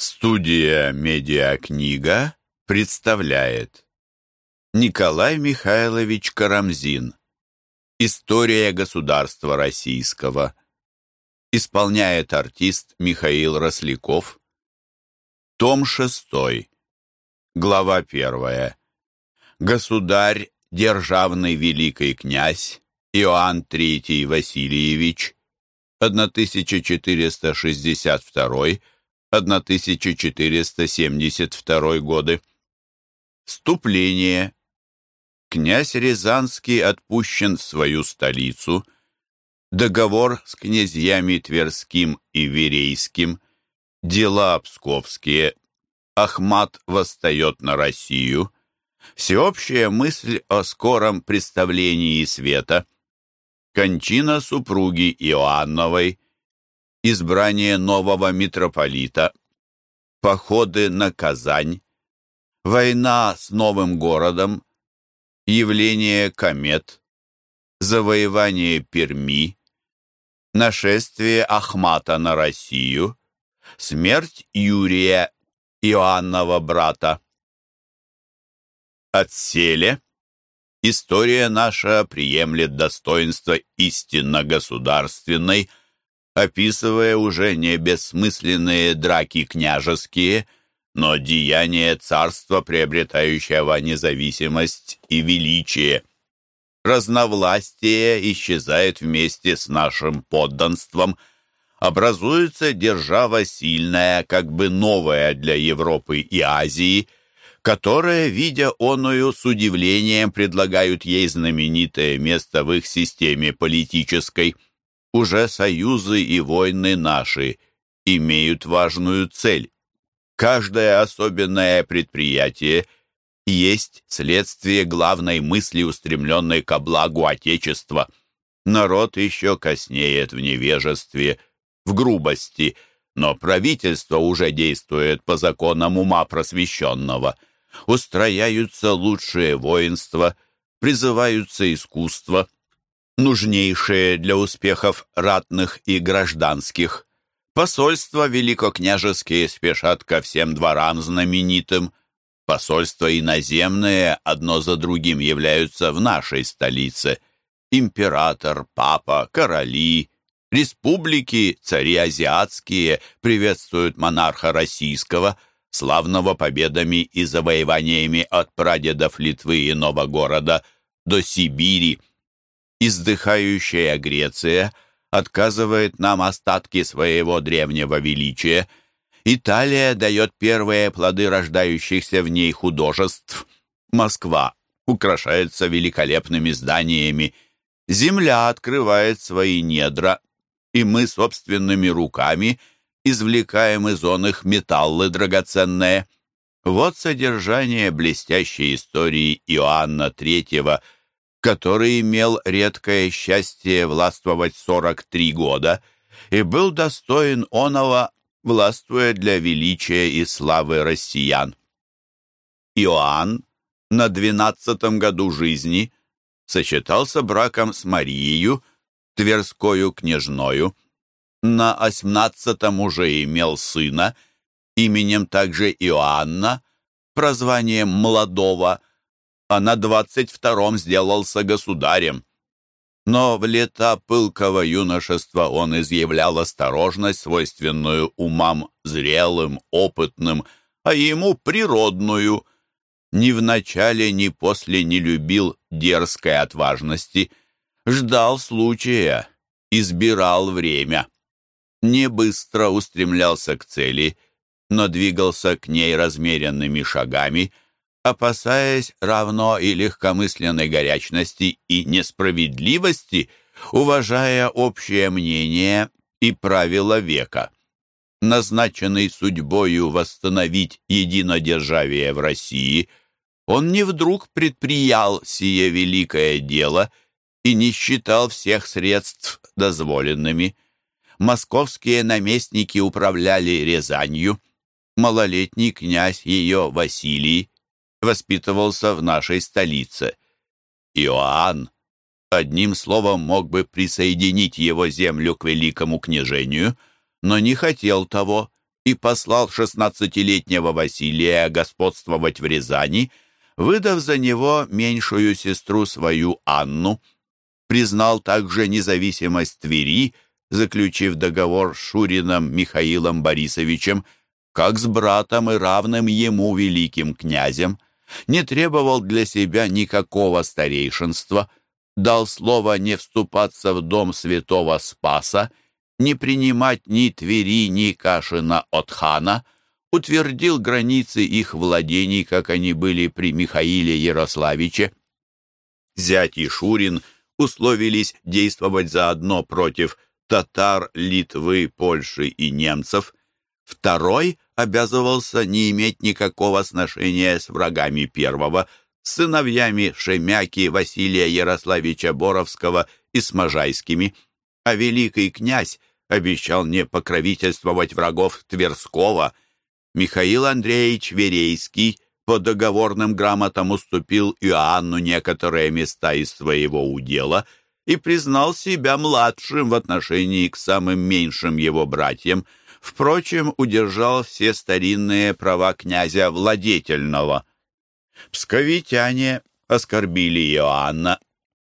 Студия «Медиакнига» представляет. Николай Михайлович Карамзин. История государства российского Исполняет артист Михаил Росляков. Том 6 Глава 1 Государь, державный великий князь Иоанн III Васильевич 1462 1472 годы. Вступление. Князь Рязанский отпущен в свою столицу. Договор с князьями Тверским и Верейским. Дела Псковские. Ахмат восстает на Россию. Всеобщая мысль о скором представлении света. Кончина супруги Иоанновой избрание нового митрополита, походы на Казань, война с новым городом, явление комет, завоевание Перми, нашествие Ахмата на Россию, смерть Юрия, Иоаннова брата. Отселе история наша приемлет достоинство истинно государственной, описывая уже не бессмысленные драки княжеские, но деяния царства, приобретающего независимость и величие. Разновластие исчезает вместе с нашим подданством, образуется держава сильная, как бы новая для Европы и Азии, которая, видя оную, с удивлением предлагают ей знаменитое место в их системе политической – уже союзы и войны наши имеют важную цель. Каждое особенное предприятие есть следствие главной мысли, устремленной ко благу Отечества. Народ еще коснеет в невежестве, в грубости, но правительство уже действует по законам ума просвещенного. Устрояются лучшие воинства, призываются искусства, нужнейшие для успехов ратных и гражданских. Посольства великокняжеские спешат ко всем дворам знаменитым. Посольства иноземные одно за другим являются в нашей столице. Император, папа, короли, республики, цари азиатские приветствуют монарха российского, славного победами и завоеваниями от прадедов Литвы и Новогорода до Сибири издыхающая Греция отказывает нам остатки своего древнего величия. Италия дает первые плоды рождающихся в ней художеств. Москва украшается великолепными зданиями. Земля открывает свои недра, и мы собственными руками извлекаем из он их металлы драгоценные. Вот содержание блестящей истории Иоанна Третьего – который имел редкое счастье властвовать 43 года и был достоин оного, властвуя для величия и славы россиян. Иоанн на двенадцатом году жизни сочетался браком с Марией, Тверскою княжною, на осьмнадцатом уже имел сына, именем также Иоанна, прозванием Молодого, а на двадцать втором сделался государем. Но в лета пылкого юношества он изъявлял осторожность, свойственную умам зрелым, опытным, а ему природную. Ни в начале, ни после не любил дерзкой отважности, ждал случая, избирал время. Не быстро устремлялся к цели, но двигался к ней размеренными шагами — опасаясь равно и легкомысленной горячности и несправедливости, уважая общее мнение и правила века. Назначенный судьбою восстановить единодержавие в России, он не вдруг предприял сие великое дело и не считал всех средств дозволенными. Московские наместники управляли Рязанью, малолетний князь ее Василий воспитывался в нашей столице. Иоанн одним словом мог бы присоединить его землю к великому княжению, но не хотел того и послал шестнадцатилетнего Василия господствовать в Рязани, выдав за него меньшую сестру свою Анну. Признал также независимость Твери, заключив договор с Шурином Михаилом Борисовичем, как с братом и равным ему великим князем, не требовал для себя никакого старейшинства, дал слово не вступаться в дом святого Спаса, не принимать ни Твери, ни Кашина от хана, утвердил границы их владений, как они были при Михаиле Ярославиче. Зять и Шурин условились действовать заодно против татар, Литвы, Польши и немцев. Второй обязывался не иметь никакого сношения с врагами первого, с сыновьями Шемяки, Василия Ярославича Боровского и с Можайскими, а великий князь обещал не покровительствовать врагов Тверского. Михаил Андреевич Верейский по договорным грамотам уступил Иоанну некоторые места из своего удела – и признал себя младшим в отношении к самым меньшим его братьям, впрочем, удержал все старинные права князя владетельного. Псковитяне оскорбили Иоанна.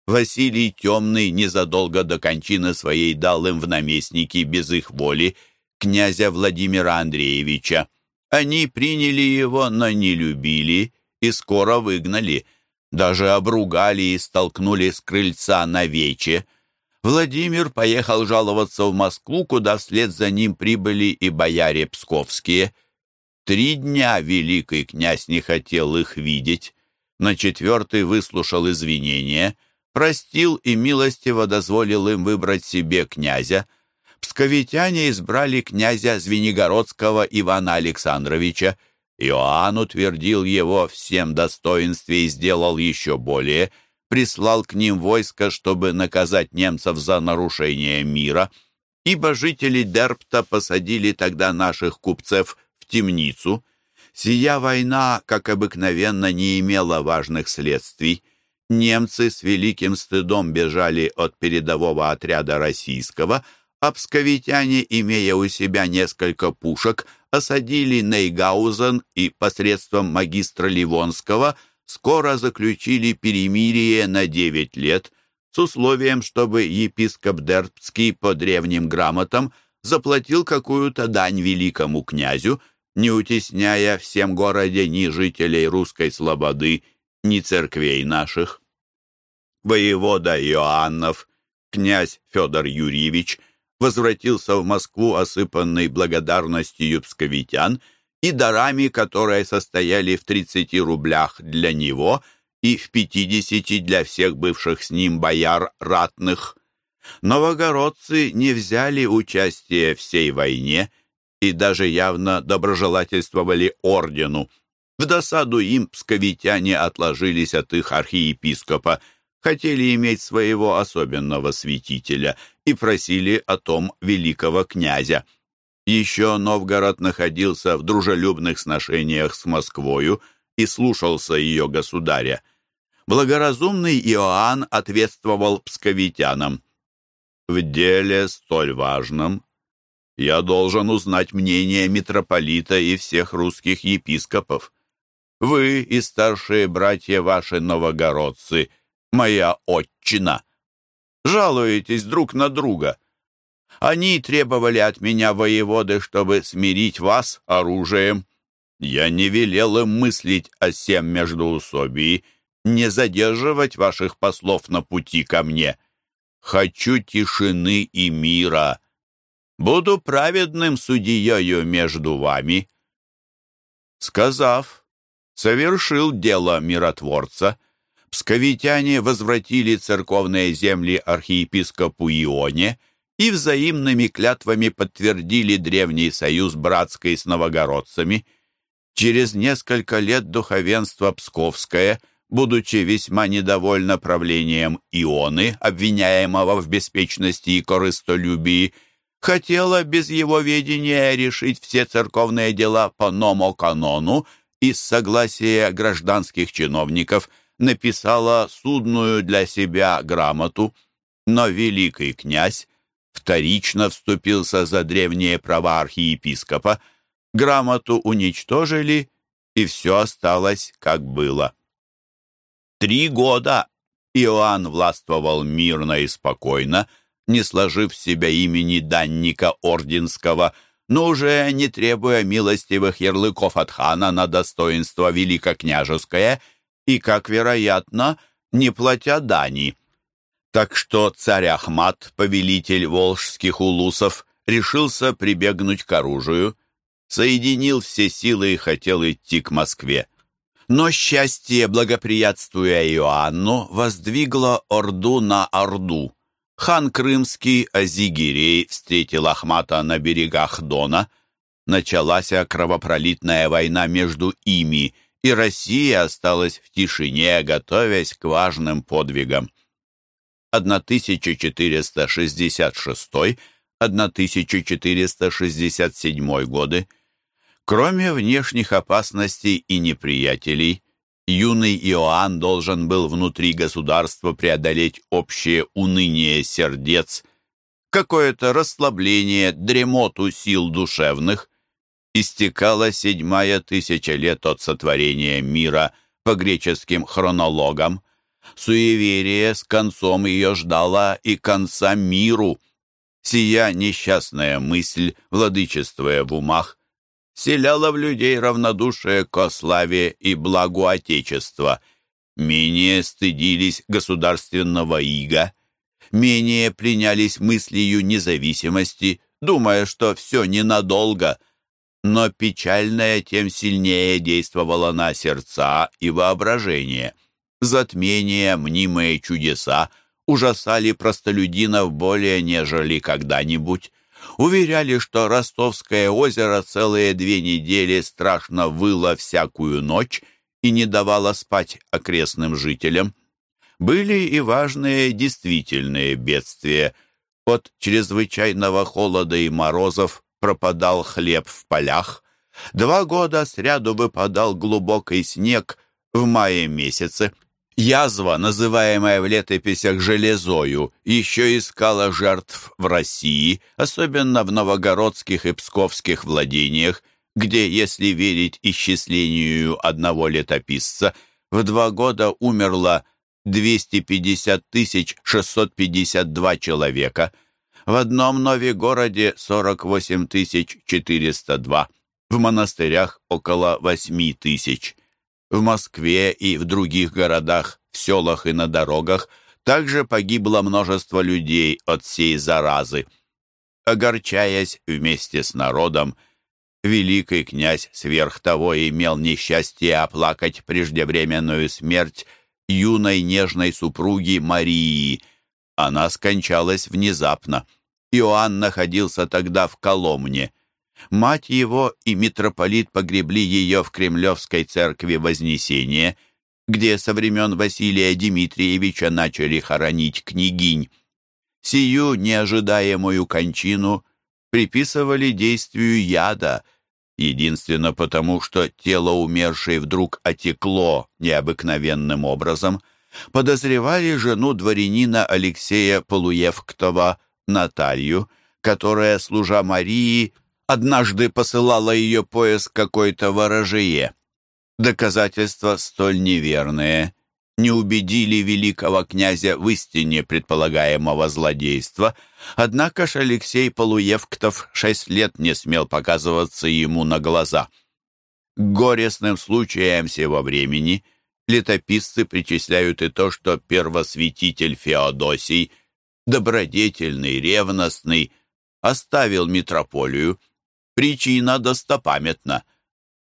Василий Темный незадолго до кончины своей дал им в наместники без их воли князя Владимира Андреевича. Они приняли его, но не любили и скоро выгнали – даже обругали и столкнули с крыльца на вече. Владимир поехал жаловаться в Москву, куда вслед за ним прибыли и бояре псковские. Три дня великий князь не хотел их видеть. На четвертый выслушал извинения, простил и милостиво дозволил им выбрать себе князя. Псковитяне избрали князя Звенигородского Ивана Александровича, Иоанн утвердил его всем достоинстве и сделал еще более, прислал к ним войско, чтобы наказать немцев за нарушение мира, ибо жители Дерпта посадили тогда наших купцев в темницу. Сия война, как обыкновенно, не имела важных следствий. Немцы с великим стыдом бежали от передового отряда российского, а псковитяне, имея у себя несколько пушек, осадили Нейгаузен и посредством магистра Ливонского скоро заключили перемирие на 9 лет с условием, чтобы епископ Дербцкий по древним грамотам заплатил какую-то дань великому князю, не утесняя всем городе ни жителей русской слободы, ни церквей наших. Воевода Иоаннов, князь Федор Юрьевич, возвратился в Москву, осыпанный благодарностью псковитян и дарами, которые состояли в 30 рублях для него и в 50 для всех бывших с ним бояр ратных. Новогородцы не взяли участие в всей войне и даже явно доброжелательствовали ордену. В досаду им псковитяне отложились от их архиепископа, хотели иметь своего особенного святителя и просили о том великого князя. Еще Новгород находился в дружелюбных сношениях с Москвою и слушался ее государя. Благоразумный Иоанн ответствовал псковитянам. «В деле столь важном я должен узнать мнение митрополита и всех русских епископов. Вы и старшие братья ваши новогородцы, моя отчина, жалуетесь друг на друга. Они требовали от меня воеводы, чтобы смирить вас оружием. Я не велел им мыслить о сем междоусобии, не задерживать ваших послов на пути ко мне. Хочу тишины и мира. Буду праведным судьею между вами». Сказав, совершил дело миротворца — псковитяне возвратили церковные земли архиепископу Ионе и взаимными клятвами подтвердили древний союз братской с новогородцами. Через несколько лет духовенство Псковское, будучи весьма недовольно правлением Ионы, обвиняемого в беспечности и корыстолюбии, хотело без его ведения решить все церковные дела по номоканону и с согласия гражданских чиновников – написала судную для себя грамоту, но великий князь вторично вступился за древние права архиепископа, грамоту уничтожили, и все осталось, как было. Три года Иоанн властвовал мирно и спокойно, не сложив в себя имени данника орденского, но уже не требуя милостивых ярлыков от хана на достоинство великокняжеское и, как вероятно, не платя дани. Так что царь Ахмат, повелитель волжских улусов, решился прибегнуть к оружию, соединил все силы и хотел идти к Москве. Но счастье, благоприятствуя Иоанну, воздвигло Орду на Орду. Хан Крымский Азигирей встретил Ахмата на берегах Дона. Началась кровопролитная война между ими, и Россия осталась в тишине, готовясь к важным подвигам. 1466-1467 годы – Кроме внешних опасностей и неприятелей, юный Иоанн должен был внутри государства преодолеть общее уныние сердец, какое-то расслабление, дремоту сил душевных. Истекала седьмая тысяча лет от сотворения мира по греческим хронологам. Суеверие с концом ее ждало и конца миру. Сия несчастная мысль, владычествуя в умах, селяло в людей равнодушие к славе и благу Отечества, менее стыдились государственного ига, менее принялись мыслью независимости, думая, что все ненадолго, но печальное тем сильнее действовало на сердца и воображение. Затмения, мнимые чудеса ужасали простолюдинов более нежели когда-нибудь. Уверяли, что Ростовское озеро целые две недели страшно выло всякую ночь и не давало спать окрестным жителям. Были и важные действительные бедствия. От чрезвычайного холода и морозов пропадал хлеб в полях. Два года сряду выпадал глубокий снег в мае месяце – Язва, называемая в летописях железою, еще искала жертв в России, особенно в новогородских и псковских владениях, где, если верить исчислению одного летописца, в два года умерло 250 652 человека, в одном Новегороде 48 402, в монастырях около 8 тысяч. В Москве и в других городах, в селах и на дорогах также погибло множество людей от сей заразы. Огорчаясь вместе с народом, великий князь сверх того имел несчастье оплакать преждевременную смерть юной нежной супруги Марии. Она скончалась внезапно. Иоанн находился тогда в Коломне. Мать его и митрополит погребли ее в Кремлевской церкви Вознесения, где со времен Василия Дмитриевича начали хоронить княгинь. Сию неожидаемую кончину приписывали действию яда, единственно потому, что тело умершей вдруг отекло необыкновенным образом. Подозревали жену дворянина Алексея Полуевктова Наталью, которая, служа Марии, однажды посылала ее поиск какой-то ворожее. Доказательства столь неверные не убедили великого князя в истине предполагаемого злодейства, однако ж Алексей Полуевктов шесть лет не смел показываться ему на глаза. Горестным случаям сего времени летописцы причисляют и то, что первосвятитель Феодосий, добродетельный, ревностный, оставил митрополию, Причина достопамятна.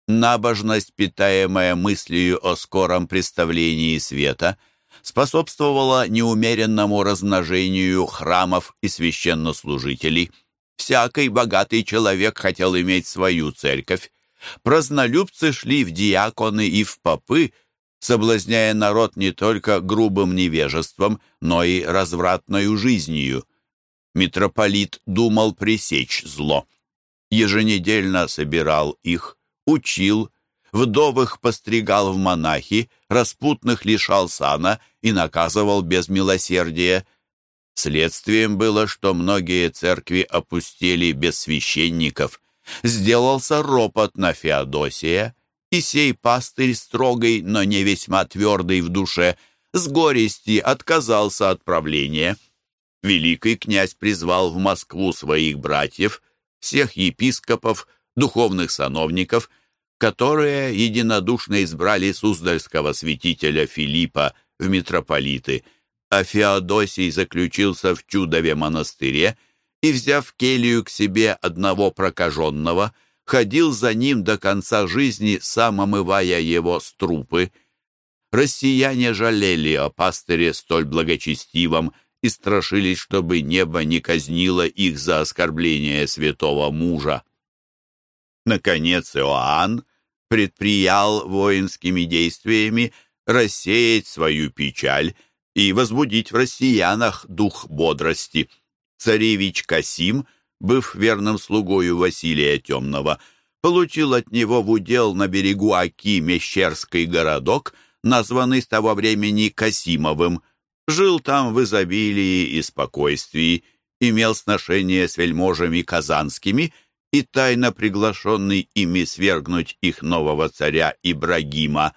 Набожность, питаемая мыслью о скором представлении света, способствовала неумеренному размножению храмов и священнослужителей. Всякий богатый человек хотел иметь свою церковь. Празднолюбцы шли в диаконы и в попы, соблазняя народ не только грубым невежеством, но и развратной жизнью. Митрополит думал пресечь зло еженедельно собирал их, учил, вдовых постригал в монахи, распутных лишал сана и наказывал без милосердия. Следствием было, что многие церкви опустели без священников, Сделался ропот на Феодосия, и сей пастырь строгий, но не весьма твердый в душе, с горести отказался от правления. Великий князь призвал в Москву своих братьев, всех епископов, духовных сановников, которые единодушно избрали Суздальского святителя Филиппа в митрополиты, а Феодосий заключился в Чудове монастыре и, взяв келью к себе одного прокаженного, ходил за ним до конца жизни, сам омывая его с трупы. Россияне жалели о пастыре столь благочестивом и страшились, чтобы небо не казнило их за оскорбление святого мужа. Наконец Иоанн предприял воинскими действиями рассеять свою печаль и возбудить в россиянах дух бодрости. Царевич Касим, быв верным слугою Василия Темного, получил от него в удел на берегу Аки Мещерский городок, названный с того времени Касимовым. Жил там в изобилии и спокойствии, имел сношение с вельможами казанскими и тайно приглашенный ими свергнуть их нового царя Ибрагима,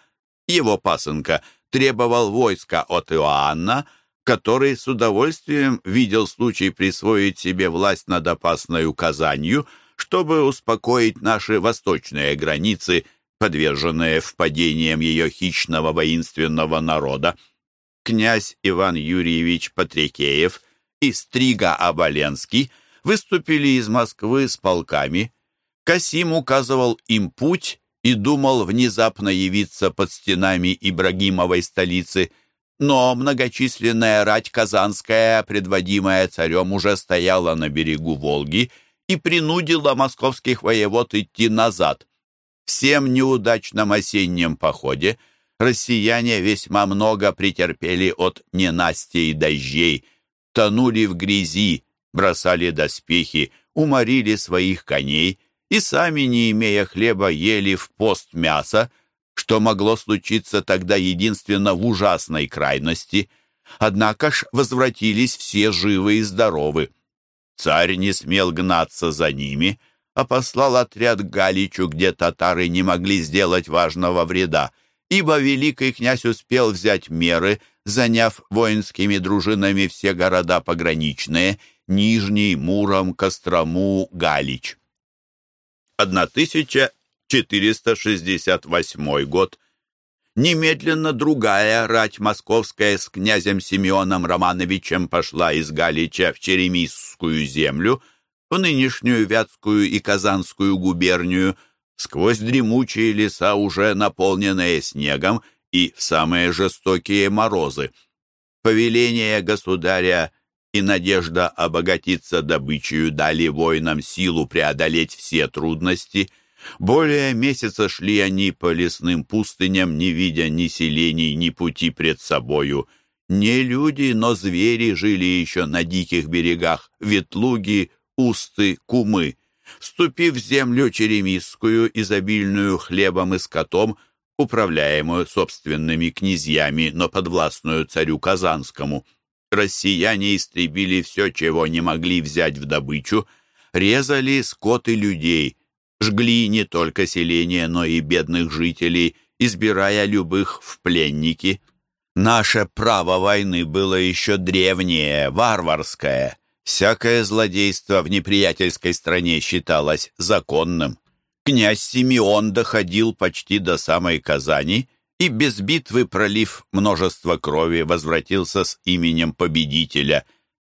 его пасынка, требовал войска от Иоанна, который с удовольствием видел случай присвоить себе власть над опасной Казанью, чтобы успокоить наши восточные границы, подверженные впадениям ее хищного воинственного народа. Князь Иван Юрьевич Патрикеев и Стрига Оболенский выступили из Москвы с полками. Касим указывал им путь и думал внезапно явиться под стенами Ибрагимовой столицы, но многочисленная рать казанская, предводимая царем, уже стояла на берегу Волги и принудила московских воевод идти назад. Всем неудачном осеннем походе россияне весьма много претерпели от ненастей и дождей, тонули в грязи, бросали доспехи, уморили своих коней — и сами, не имея хлеба, ели в пост мясо, что могло случиться тогда единственно в ужасной крайности. Однако ж возвратились все живы и здоровы. Царь не смел гнаться за ними, а послал отряд к Галичу, где татары не могли сделать важного вреда, ибо великий князь успел взять меры, заняв воинскими дружинами все города пограничные — Нижний, Муром, Кострому, Галич. 1468 год. Немедленно другая рать московская с князем Симеоном Романовичем пошла из Галича в Черемисскую землю, в нынешнюю Вятскую и Казанскую губернию, сквозь дремучие леса, уже наполненные снегом, и в самые жестокие морозы. Повеление государя и надежда обогатиться добычей дали воинам силу преодолеть все трудности. Более месяца шли они по лесным пустыням, не видя ни селений, ни пути пред собою. Не люди, но звери жили еще на диких берегах, ветлуги, усты, кумы. Вступив в землю черемисскую, изобильную хлебом и скотом, управляемую собственными князьями, но подвластную царю Казанскому, россияне истребили все, чего не могли взять в добычу, резали скот и людей, жгли не только селение, но и бедных жителей, избирая любых в пленники. Наше право войны было еще древнее, варварское. Всякое злодейство в неприятельской стране считалось законным. Князь Симеон доходил почти до самой Казани и без битвы, пролив множество крови, возвратился с именем победителя.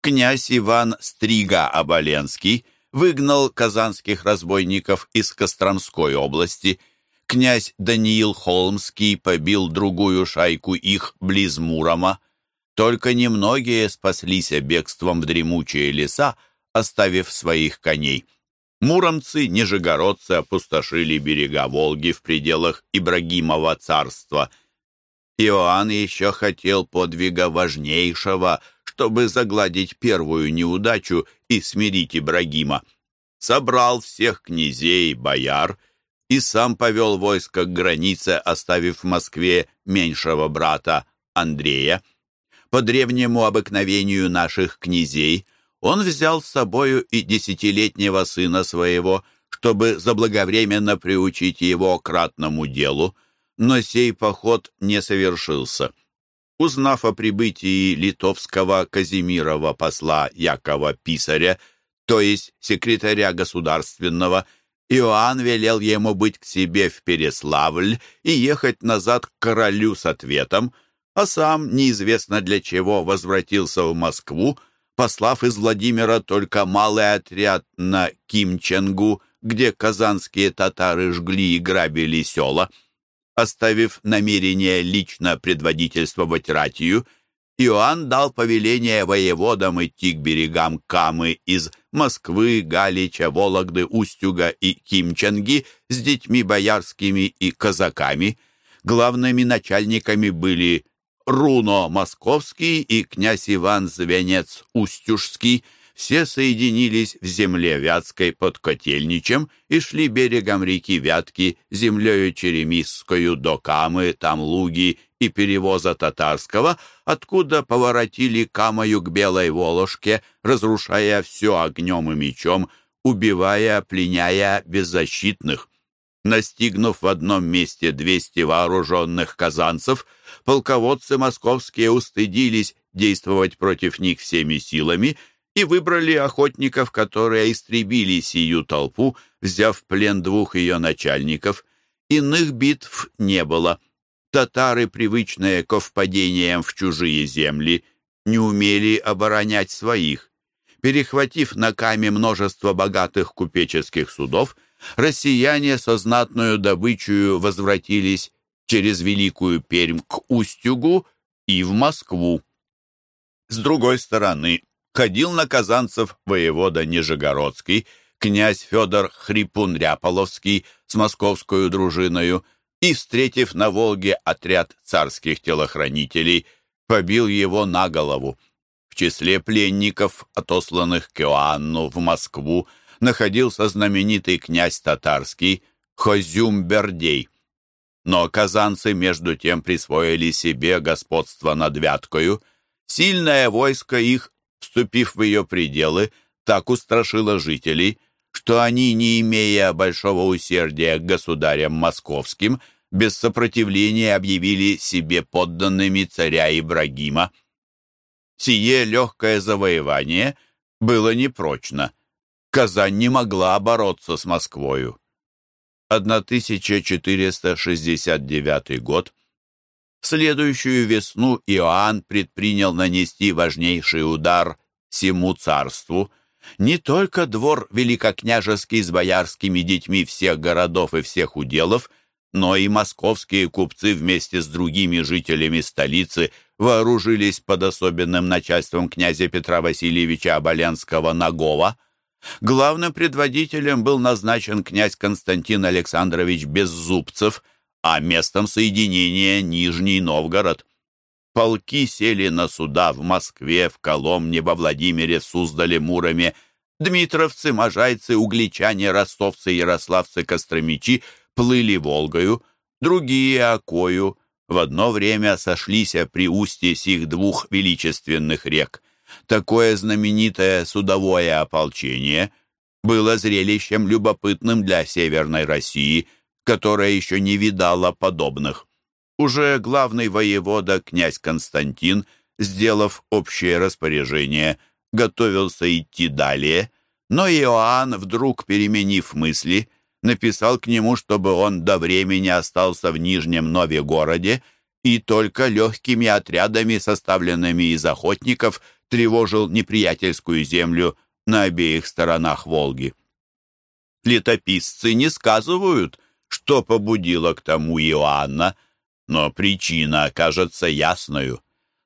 Князь Иван Стрига Оболенский выгнал казанских разбойников из Костромской области. Князь Даниил Холмский побил другую шайку их близ Мурома. Только немногие спаслись бегством в дремучие леса, оставив своих коней. Муромцы, нижегородцы опустошили берега Волги в пределах Ибрагимова царства. Иоанн еще хотел подвига важнейшего, чтобы загладить первую неудачу и смирить Ибрагима. Собрал всех князей, бояр и сам повел войско к границе, оставив в Москве меньшего брата Андрея. По древнему обыкновению наших князей – он взял с собою и десятилетнего сына своего, чтобы заблаговременно приучить его к ратному делу, но сей поход не совершился. Узнав о прибытии литовского Казимирова посла Якова Писаря, то есть секретаря государственного, Иоанн велел ему быть к себе в Переславль и ехать назад к королю с ответом, а сам, неизвестно для чего, возвратился в Москву, послав из Владимира только малый отряд на Кимченгу, где казанские татары жгли и грабили села. Оставив намерение лично предводительствовать ратию, Иоанн дал повеление воеводам идти к берегам Камы из Москвы, Галича, Вологды, Устюга и Кимченги с детьми боярскими и казаками. Главными начальниками были Руно Московский и князь Иван Звенец Устюжский – все соединились в земле Вятской под Котельничем и шли берегом реки Вятки, землею Черемисскую до Камы, там луги и перевоза татарского, откуда поворотили Камою к Белой Волошке, разрушая все огнем и мечом, убивая, пленяя беззащитных. Настигнув в одном месте двести вооруженных казанцев, полководцы московские устыдились действовать против них всеми силами – и выбрали охотников, которые истребили сию толпу, взяв в плен двух ее начальников. Иных битв не было. Татары, привычные к впадениям в чужие земли, не умели оборонять своих. Перехватив на каме множество богатых купеческих судов, россияне со знатную добычей возвратились через Великую Пермь к Устюгу и в Москву. С другой стороны, ходил на казанцев воевода Нижегородский, князь Федор Хрипун-Ряполовский с московскую дружиною и, встретив на Волге отряд царских телохранителей, побил его на голову. В числе пленников, отосланных к Иоанну в Москву, находился знаменитый князь татарский Хозюм-Бердей. Но казанцы между тем присвоили себе господство над Вяткою. Сильное войско их вступив в ее пределы, так устрашила жителей, что они, не имея большого усердия к государям московским, без сопротивления объявили себе подданными царя Ибрагима. Сие легкое завоевание было непрочно. Казань не могла бороться с Москвою. 1469 год в следующую весну Иоанн предпринял нанести важнейший удар всему царству. Не только двор великокняжеский с боярскими детьми всех городов и всех уделов, но и московские купцы вместе с другими жителями столицы вооружились под особенным начальством князя Петра Васильевича Оболенского-Нагова. Главным предводителем был назначен князь Константин Александрович Беззубцев – а местом соединения Нижний Новгород. Полки сели на суда в Москве, в Коломне, во Владимире, Суздале, Муроме. Дмитровцы, можайцы, угличане, ростовцы, ярославцы, костромичи плыли Волгою, другие — Окою. В одно время сошлись при устье сих двух величественных рек. Такое знаменитое судовое ополчение было зрелищем любопытным для Северной России — которая еще не видала подобных. Уже главный воевода, князь Константин, сделав общее распоряжение, готовился идти далее, но Иоанн, вдруг переменив мысли, написал к нему, чтобы он до времени остался в Нижнем Нове-городе и только легкими отрядами, составленными из охотников, тревожил неприятельскую землю на обеих сторонах Волги. Летописцы не сказывают, что побудило к тому Иоанна, но причина кажется ясною.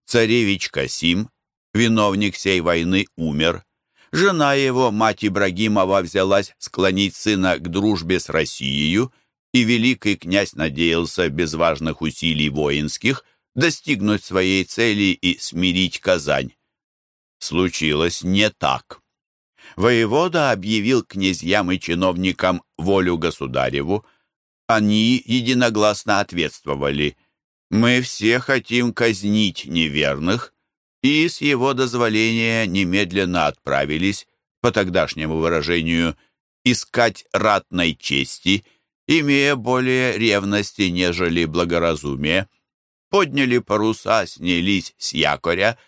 Царевич Касим, виновник сей войны, умер. Жена его, мать Ибрагимова, взялась склонить сына к дружбе с Россией, и великий князь надеялся без важных усилий воинских достигнуть своей цели и смирить Казань. Случилось не так. Воевода объявил князьям и чиновникам волю государеву, они единогласно ответствовали «Мы все хотим казнить неверных», и с его дозволения немедленно отправились, по тогдашнему выражению, искать ратной чести, имея более ревности, нежели благоразумие, подняли паруса, снялись с якоря,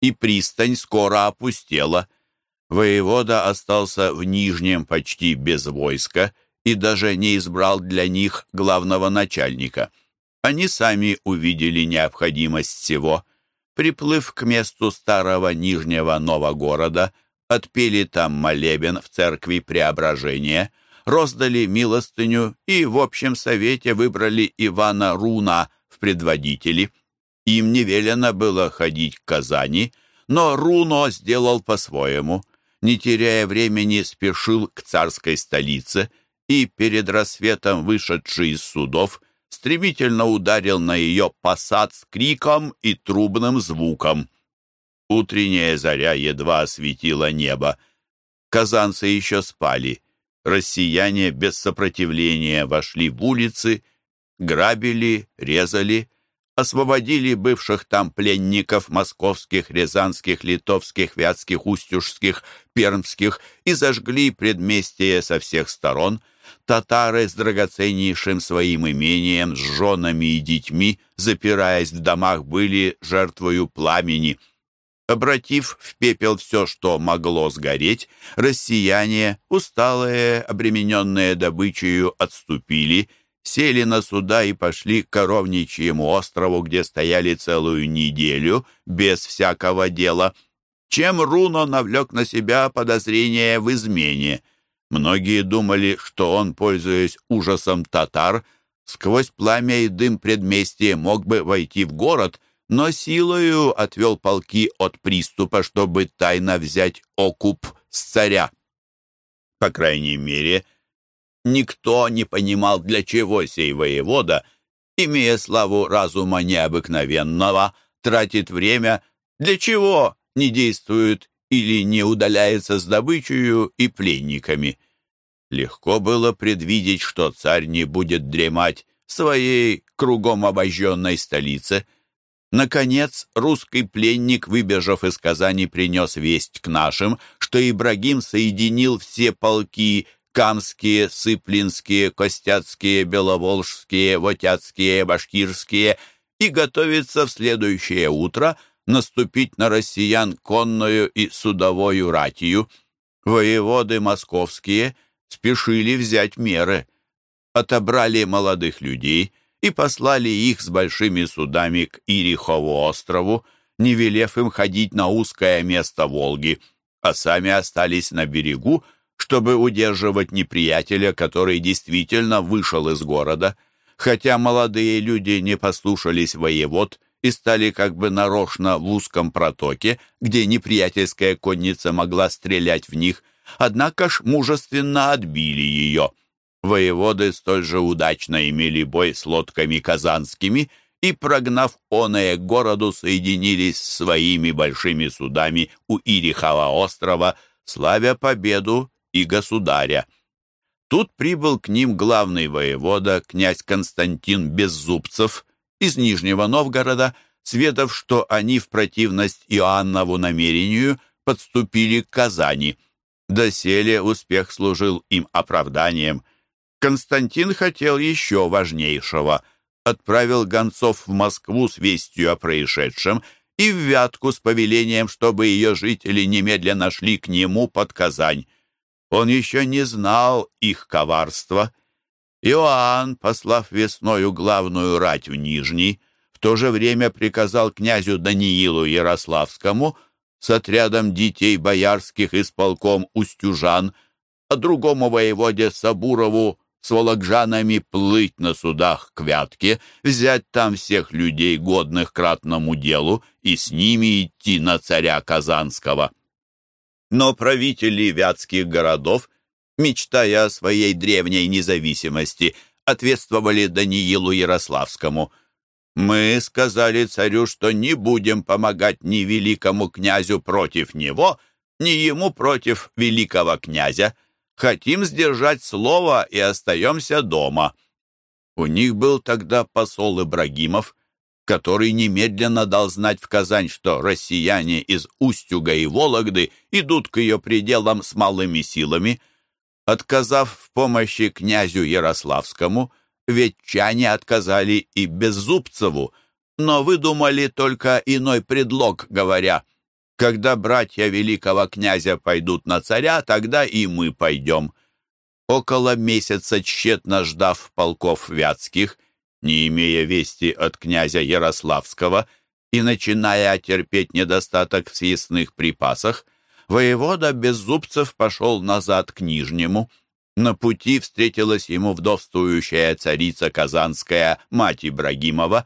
и пристань скоро опустела. Воевода остался в Нижнем почти без войска и даже не избрал для них главного начальника. Они сами увидели необходимость всего. Приплыв к месту старого Нижнего Новогорода, отпели там молебен в церкви Преображения, роздали милостыню и в общем совете выбрали Ивана Руна в предводители. Им не велено было ходить к Казани, но Руно сделал по-своему. Не теряя времени, спешил к царской столице и, перед рассветом вышедший из судов, стремительно ударил на ее посад с криком и трубным звуком. Утренняя заря едва осветила небо. Казанцы еще спали. Россияне без сопротивления вошли в улицы, грабили, резали, освободили бывших там пленников московских, рязанских, литовских, вятских, устюжских, пермских и зажгли предместие со всех сторон. Татары с драгоценнейшим своим имением, с женами и детьми, запираясь в домах, были жертвою пламени. Обратив в пепел все, что могло сгореть, россияне, усталые, обремененные добычею, отступили – сели на суда и пошли к Коровничьему острову, где стояли целую неделю без всякого дела, чем Руно навлек на себя подозрение в измене. Многие думали, что он, пользуясь ужасом татар, сквозь пламя и дым предместья мог бы войти в город, но силою отвел полки от приступа, чтобы тайно взять окуп с царя. По крайней мере, Никто не понимал, для чего сей воевода, имея славу разума необыкновенного, тратит время, для чего не действует или не удаляется с добычей и пленниками. Легко было предвидеть, что царь не будет дремать в своей кругом обожженной столице. Наконец, русский пленник, выбежав из Казани, принес весть к нашим, что Ибрагим соединил все полки Камские, Сыплинские, Костяцкие, Беловолжские, Вотяцкие, Башкирские и готовится в следующее утро наступить на россиян конную и судовою ратью. Воеводы московские спешили взять меры. Отобрали молодых людей и послали их с большими судами к Ирихову острову, не велев им ходить на узкое место Волги, а сами остались на берегу, чтобы удерживать неприятеля, который действительно вышел из города. Хотя молодые люди не послушались воевод и стали как бы нарочно в узком протоке, где неприятельская конница могла стрелять в них, однако ж мужественно отбили ее. Воеводы столь же удачно имели бой с лодками казанскими и, прогнав оное городу, соединились с своими большими судами у Ирихова острова, славя победу и государя. Тут прибыл к ним главный воевода, князь Константин Беззубцев из Нижнего Новгорода, сведав, что они в противность Иоаннову намерению подступили к Казани. Доселе успех служил им оправданием. Константин хотел еще важнейшего. Отправил гонцов в Москву с вестью о происшедшем и в Вятку с повелением, чтобы ее жители немедленно шли к нему под Казань. Он еще не знал их коварства. Иоанн, послав весною главную рать в Нижний, в то же время приказал князю Даниилу Ярославскому с отрядом детей боярских и с полком устюжан, а другому воеводе Сабурову с волокжанами плыть на судах к Вятке, взять там всех людей, годных к ратному делу, и с ними идти на царя Казанского. Но правители вятских городов, мечтая о своей древней независимости, ответствовали Даниилу Ярославскому. «Мы сказали царю, что не будем помогать ни великому князю против него, ни ему против великого князя. Хотим сдержать слово и остаемся дома». У них был тогда посол Ибрагимов, который немедленно дал знать в Казань, что россияне из Устюга и Вологды идут к ее пределам с малыми силами. Отказав в помощи князю Ярославскому, ветчане отказали и Беззубцеву, но выдумали только иной предлог, говоря, «Когда братья великого князя пойдут на царя, тогда и мы пойдем». Около месяца тщетно ждав полков вятских, не имея вести от князя Ярославского и начиная терпеть недостаток в съестных припасах, воевода Беззубцев пошел назад к Нижнему. На пути встретилась ему вдовствующая царица Казанская, мать Ибрагимова,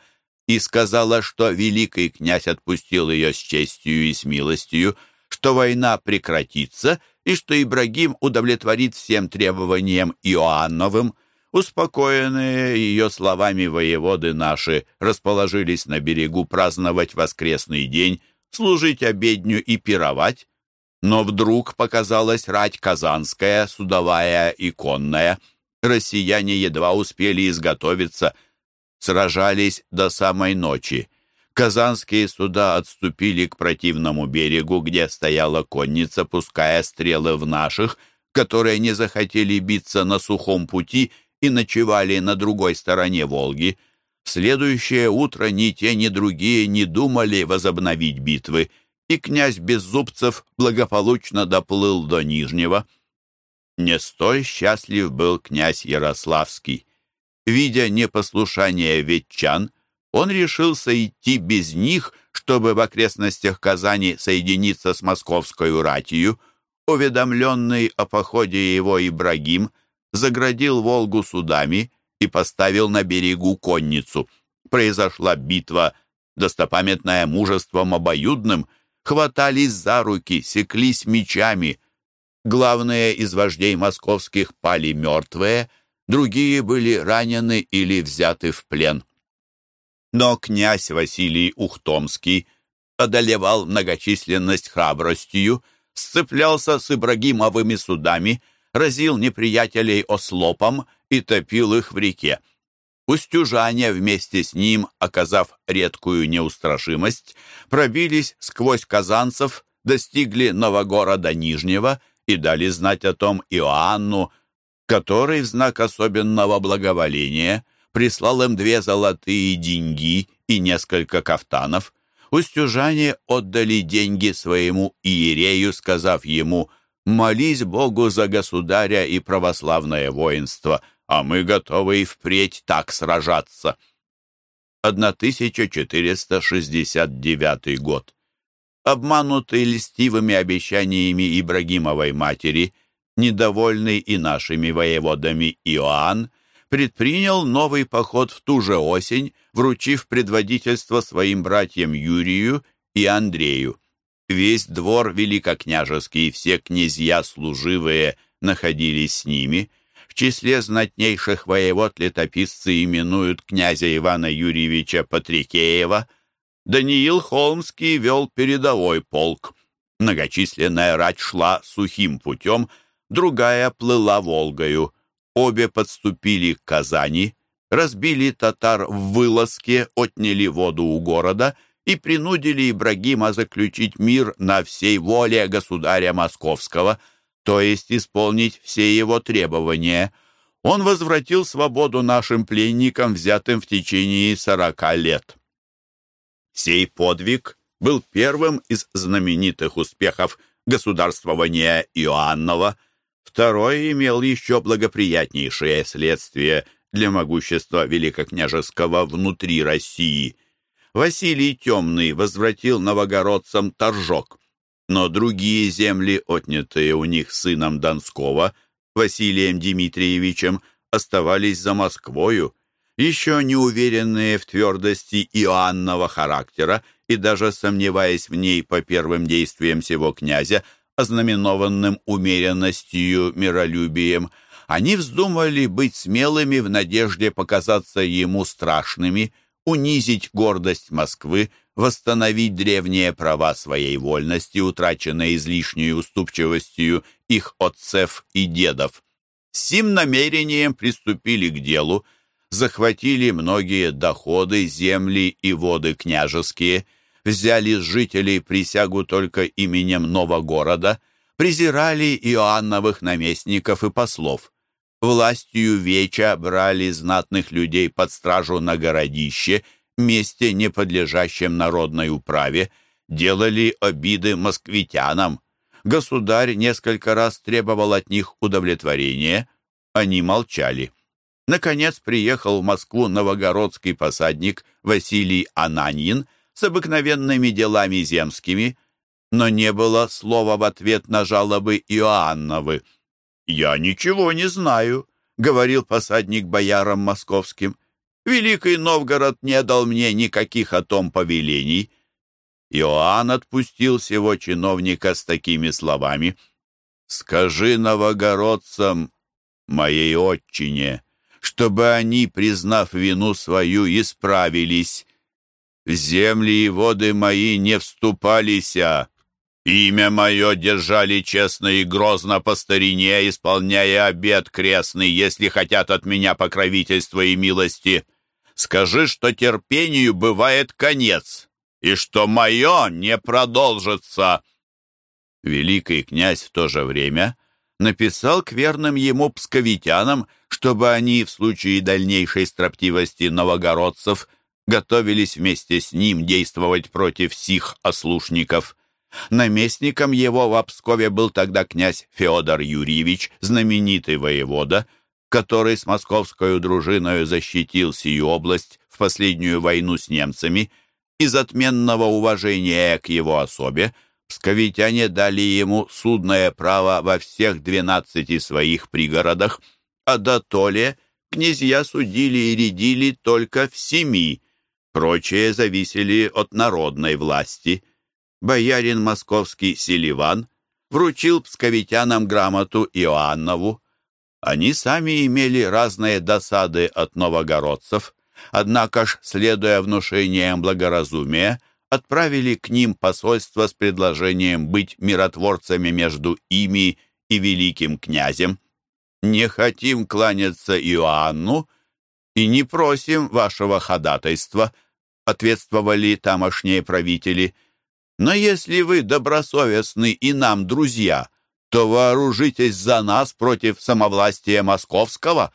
и сказала, что великий князь отпустил ее с честью и с милостью, что война прекратится и что Ибрагим удовлетворит всем требованиям Иоанновым. Успокоенные ее словами воеводы наши расположились на берегу праздновать воскресный день, служить обедню и пировать. Но вдруг показалась рать казанская, судовая и конная. Россияне едва успели изготовиться — сражались до самой ночи. Казанские суда отступили к противному берегу, где стояла конница, пуская стрелы в наших, которые не захотели биться на сухом пути и ночевали на другой стороне Волги. В следующее утро ни те, ни другие не думали возобновить битвы, и князь Беззубцев благополучно доплыл до Нижнего. Не столь счастлив был князь Ярославский. Видя непослушание ветчан, он решился идти без них, чтобы в окрестностях Казани соединиться с московской ратью. Уведомленный о походе его Ибрагим заградил Волгу судами и поставил на берегу конницу. Произошла битва, достопамятная мужеством обоюдным, хватались за руки, секлись мечами. Главные из вождей московских пали мертвые — другие были ранены или взяты в плен. Но князь Василий Ухтомский одолевал многочисленность храбростью, сцеплялся с Ибрагимовыми судами, разил неприятелей ослопом и топил их в реке. Устюжане вместе с ним, оказав редкую неустрашимость, пробились сквозь казанцев, достигли Новогорода Нижнего и дали знать о том Иоанну, который в знак особенного благоволения прислал им две золотые деньги и несколько кафтанов. Устюжане отдали деньги своему иерею, сказав ему «Молись Богу за государя и православное воинство, а мы готовы и впредь так сражаться». 1469 год. Обманутый льстивыми обещаниями Ибрагимовой матери – недовольный и нашими воеводами Иоанн, предпринял новый поход в ту же осень, вручив предводительство своим братьям Юрию и Андрею. Весь двор великокняжеский и все князья служивые находились с ними. В числе знатнейших воевод летописцы именуют князя Ивана Юрьевича Патрикеева. Даниил Холмский вел передовой полк. Многочисленная рать шла сухим путем – другая плыла Волгою. Обе подступили к Казани, разбили татар в вылазке, отняли воду у города и принудили Ибрагима заключить мир на всей воле государя Московского, то есть исполнить все его требования. Он возвратил свободу нашим пленникам, взятым в течение сорока лет. Сей подвиг был первым из знаменитых успехов государствования Иоаннова – Второй имел еще благоприятнейшее следствие для могущества великокняжеского внутри России. Василий Темный возвратил новогородцам Торжок, но другие земли, отнятые у них сыном Донского, Василием Дмитриевичем, оставались за Москвою, еще не уверенные в твердости Иоаннова характера и даже сомневаясь в ней по первым действиям сего князя, ознаменованным умеренностью, миролюбием, они вздумали быть смелыми в надежде показаться ему страшными, унизить гордость Москвы, восстановить древние права своей вольности, утраченные излишней уступчивостью их отцев и дедов. С сим намерением приступили к делу, захватили многие доходы, земли и воды княжеские – взяли с жителей присягу только именем Новогорода, презирали Иоанновых наместников и послов. Властью веча брали знатных людей под стражу на городище, месте, не подлежащем народной управе, делали обиды москвитянам. Государь несколько раз требовал от них удовлетворения, они молчали. Наконец приехал в Москву новогородский посадник Василий Ананин с обыкновенными делами земскими, но не было слова в ответ на жалобы Иоанновы. «Я ничего не знаю», — говорил посадник боярам московским. «Великий Новгород не дал мне никаких о том повелений». Иоанн отпустил сего чиновника с такими словами. «Скажи новогородцам, моей отчине, чтобы они, признав вину свою, исправились. Земли и воды мои не вступалися, Имя мое держали честно и грозно по старине, исполняя обет крестный, если хотят от меня покровительства и милости. Скажи, что терпению бывает конец, и что мое не продолжится». Великий князь в то же время написал к верным ему псковитянам, чтобы они в случае дальнейшей строптивости новогородцев готовились вместе с ним действовать против сих ослушников. Наместником его в Пскове был тогда князь Федор Юрьевич, знаменитый воевода, который с московской дружиной защитил сию область в последнюю войну с немцами. Из отменного уважения к его особе псковитяне дали ему судное право во всех двенадцати своих пригородах, а до Толе князья судили и рядили только в семи, прочие зависели от народной власти – боярин московский Селиван вручил псковитянам грамоту Иоаннову. Они сами имели разные досады от новогородцев, однако ж, следуя внушениям благоразумия, отправили к ним посольство с предложением быть миротворцами между ими и великим князем. «Не хотим кланяться Иоанну и не просим вашего ходатайства», ответствовали тамошние правители – но если вы добросовестны и нам друзья, то вооружитесь за нас против самовластия московского».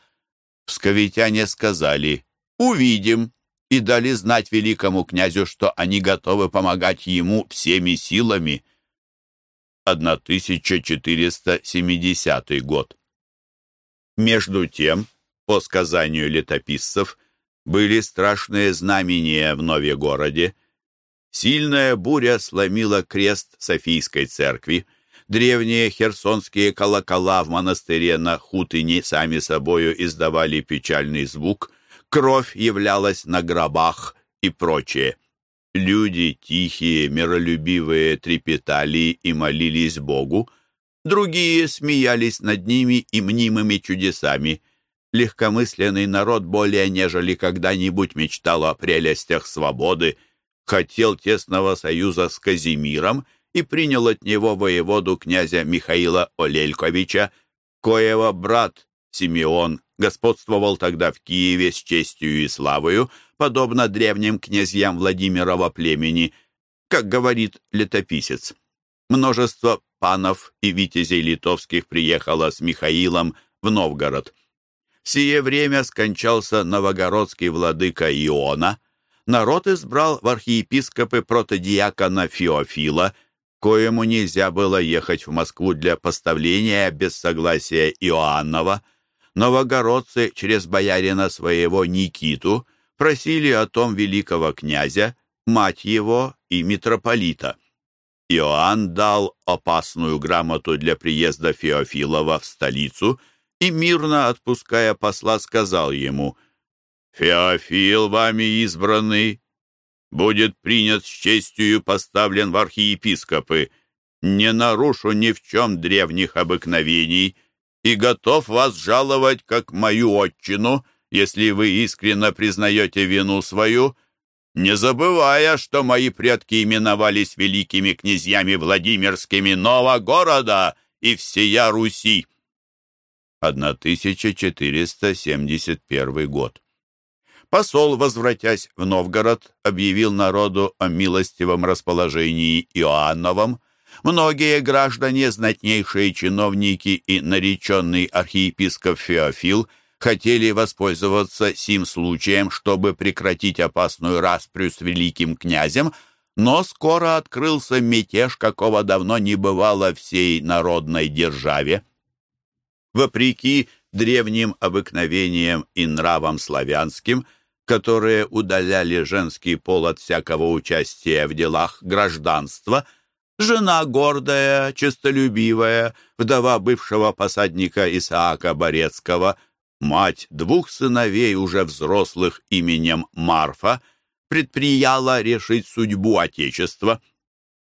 Псковитяне сказали «Увидим» и дали знать великому князю, что они готовы помогать ему всеми силами. 1470 год. Между тем, по сказанию летописцев, были страшные знамения в Нове-городе, Сильная буря сломила крест Софийской церкви. Древние херсонские колокола в монастыре на Хутыне сами собою издавали печальный звук. Кровь являлась на гробах и прочее. Люди тихие, миролюбивые трепетали и молились Богу. Другие смеялись над ними и мнимыми чудесами. Легкомысленный народ более нежели когда-нибудь мечтал о прелестях свободы — хотел тесного союза с Казимиром и принял от него воеводу князя Михаила Олельковича, коего брат Симеон господствовал тогда в Киеве с честью и славою, подобно древним князьям Владимирова племени, как говорит летописец. Множество панов и витязей литовских приехало с Михаилом в Новгород. В сие время скончался новогородский владыка Иона – народ избрал в архиепископы протодиакона Феофила, коему нельзя было ехать в Москву для поставления без согласия Иоаннова. Новогородцы через боярина своего Никиту просили о том великого князя, мать его и митрополита. Иоанн дал опасную грамоту для приезда Феофилова в столицу и, мирно отпуская посла, сказал ему — Феофил, вами избранный, будет принят с честью поставлен в архиепископы. Не нарушу ни в чем древних обыкновений и готов вас жаловать как мою отчину, если вы искренне признаете вину свою, не забывая, что мои предки именовались великими князьями Владимирскими Новогорода и всея Руси. 1471 год. Посол, возвратясь в Новгород, объявил народу о милостивом расположении Иоанновом, Многие граждане, знатнейшие чиновники и нареченный архиепископ Феофил хотели воспользоваться сим случаем, чтобы прекратить опасную распрю с великим князем, но скоро открылся мятеж, какого давно не бывало всей народной державе. Вопреки древним обыкновениям и нравам славянским, которые удаляли женский пол от всякого участия в делах гражданства, жена гордая, честолюбивая, вдова бывшего посадника Исаака Борецкого, мать двух сыновей уже взрослых именем Марфа, предприяла решить судьбу Отечества.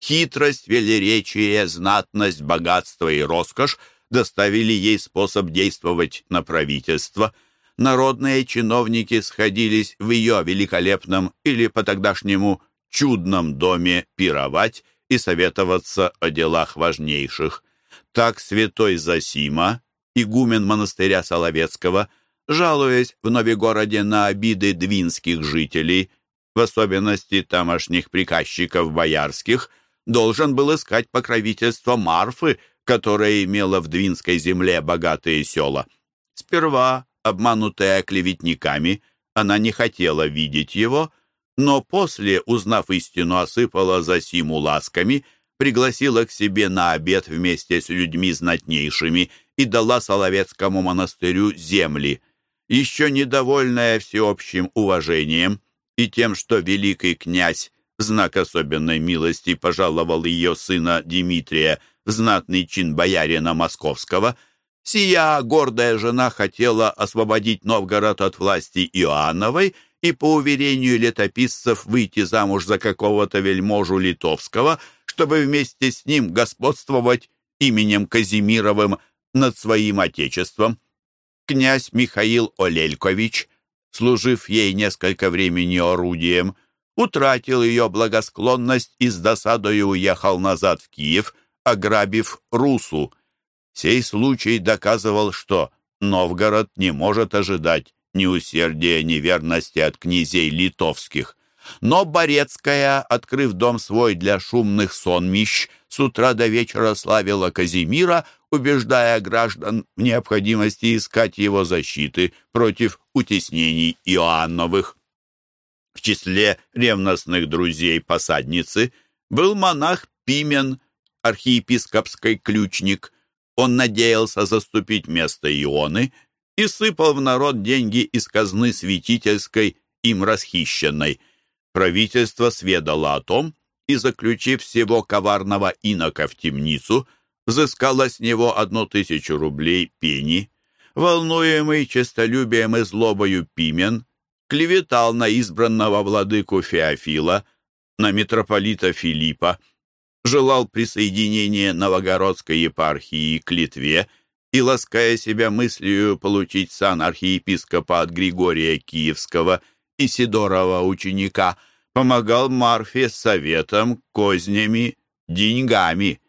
Хитрость, велеречие, знатность, богатство и роскошь доставили ей способ действовать на правительство. Народные чиновники сходились в ее великолепном или по-тогдашнему чудном доме пировать и советоваться о делах важнейших. Так святой Засима, игумен монастыря Соловецкого, жалуясь в Новигороде на обиды двинских жителей, в особенности тамошних приказчиков боярских, должен был искать покровительство Марфы, которая имела в Двинской земле богатые села. Сперва, обманутая клеветниками, она не хотела видеть его, но после, узнав истину, осыпала Засиму ласками, пригласила к себе на обед вместе с людьми знатнейшими и дала Соловецкому монастырю земли. Еще недовольная всеобщим уважением и тем, что великий князь знак особенной милости пожаловал ее сына Дмитрия знатный чин боярина московского, сия гордая жена хотела освободить Новгород от власти Иоанновой и, по уверению летописцев, выйти замуж за какого-то вельможу литовского, чтобы вместе с ним господствовать именем Казимировым над своим отечеством. Князь Михаил Олелькович, служив ей несколько времени орудием, утратил ее благосклонность и с досадою уехал назад в Киев, ограбив Русу. Сей случай доказывал, что Новгород не может ожидать ни усердия, ни верности от князей литовских. Но Борецкая, открыв дом свой для шумных сонмищ, с утра до вечера славила Казимира, убеждая граждан в необходимости искать его защиты против утеснений Иоанновых. В числе ревностных друзей посадницы был монах Пимен, архиепископский ключник. Он надеялся заступить место Ионы и сыпал в народ деньги из казны святительской, им расхищенной. Правительство сведало о том и, заключив всего коварного инока в темницу, взыскало с него одну тысячу рублей пени. Волнуемый честолюбием и злобою Пимен клеветал на избранного владыку Феофила, на митрополита Филиппа, желал присоединения Новогородской епархии к Литве и, лаская себя мыслью получить сан архиепископа от Григория Киевского и Сидорова ученика, помогал Марфе советом, кознями, деньгами.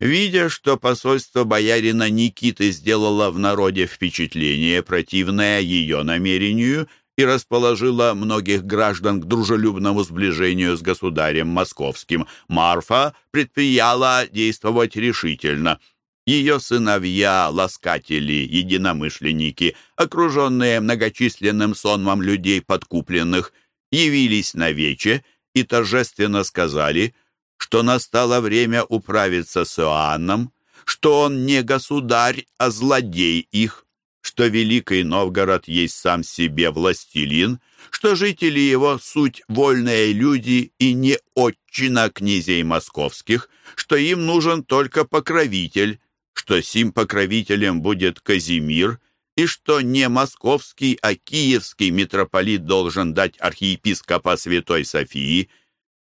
Видя, что посольство боярина Никиты сделало в народе впечатление, противное ее намерению, и расположила многих граждан к дружелюбному сближению с государем московским, Марфа предприяла действовать решительно. Ее сыновья, ласкатели, единомышленники, окруженные многочисленным сонмом людей подкупленных, явились на вече и торжественно сказали, что настало время управиться с Иоанном, что он не государь, а злодей их, что Великий Новгород есть сам себе властелин, что жители его суть вольные люди и не отчина князей московских, что им нужен только покровитель, что сим покровителем будет Казимир, и что не московский, а киевский митрополит должен дать архиепископа Святой Софии.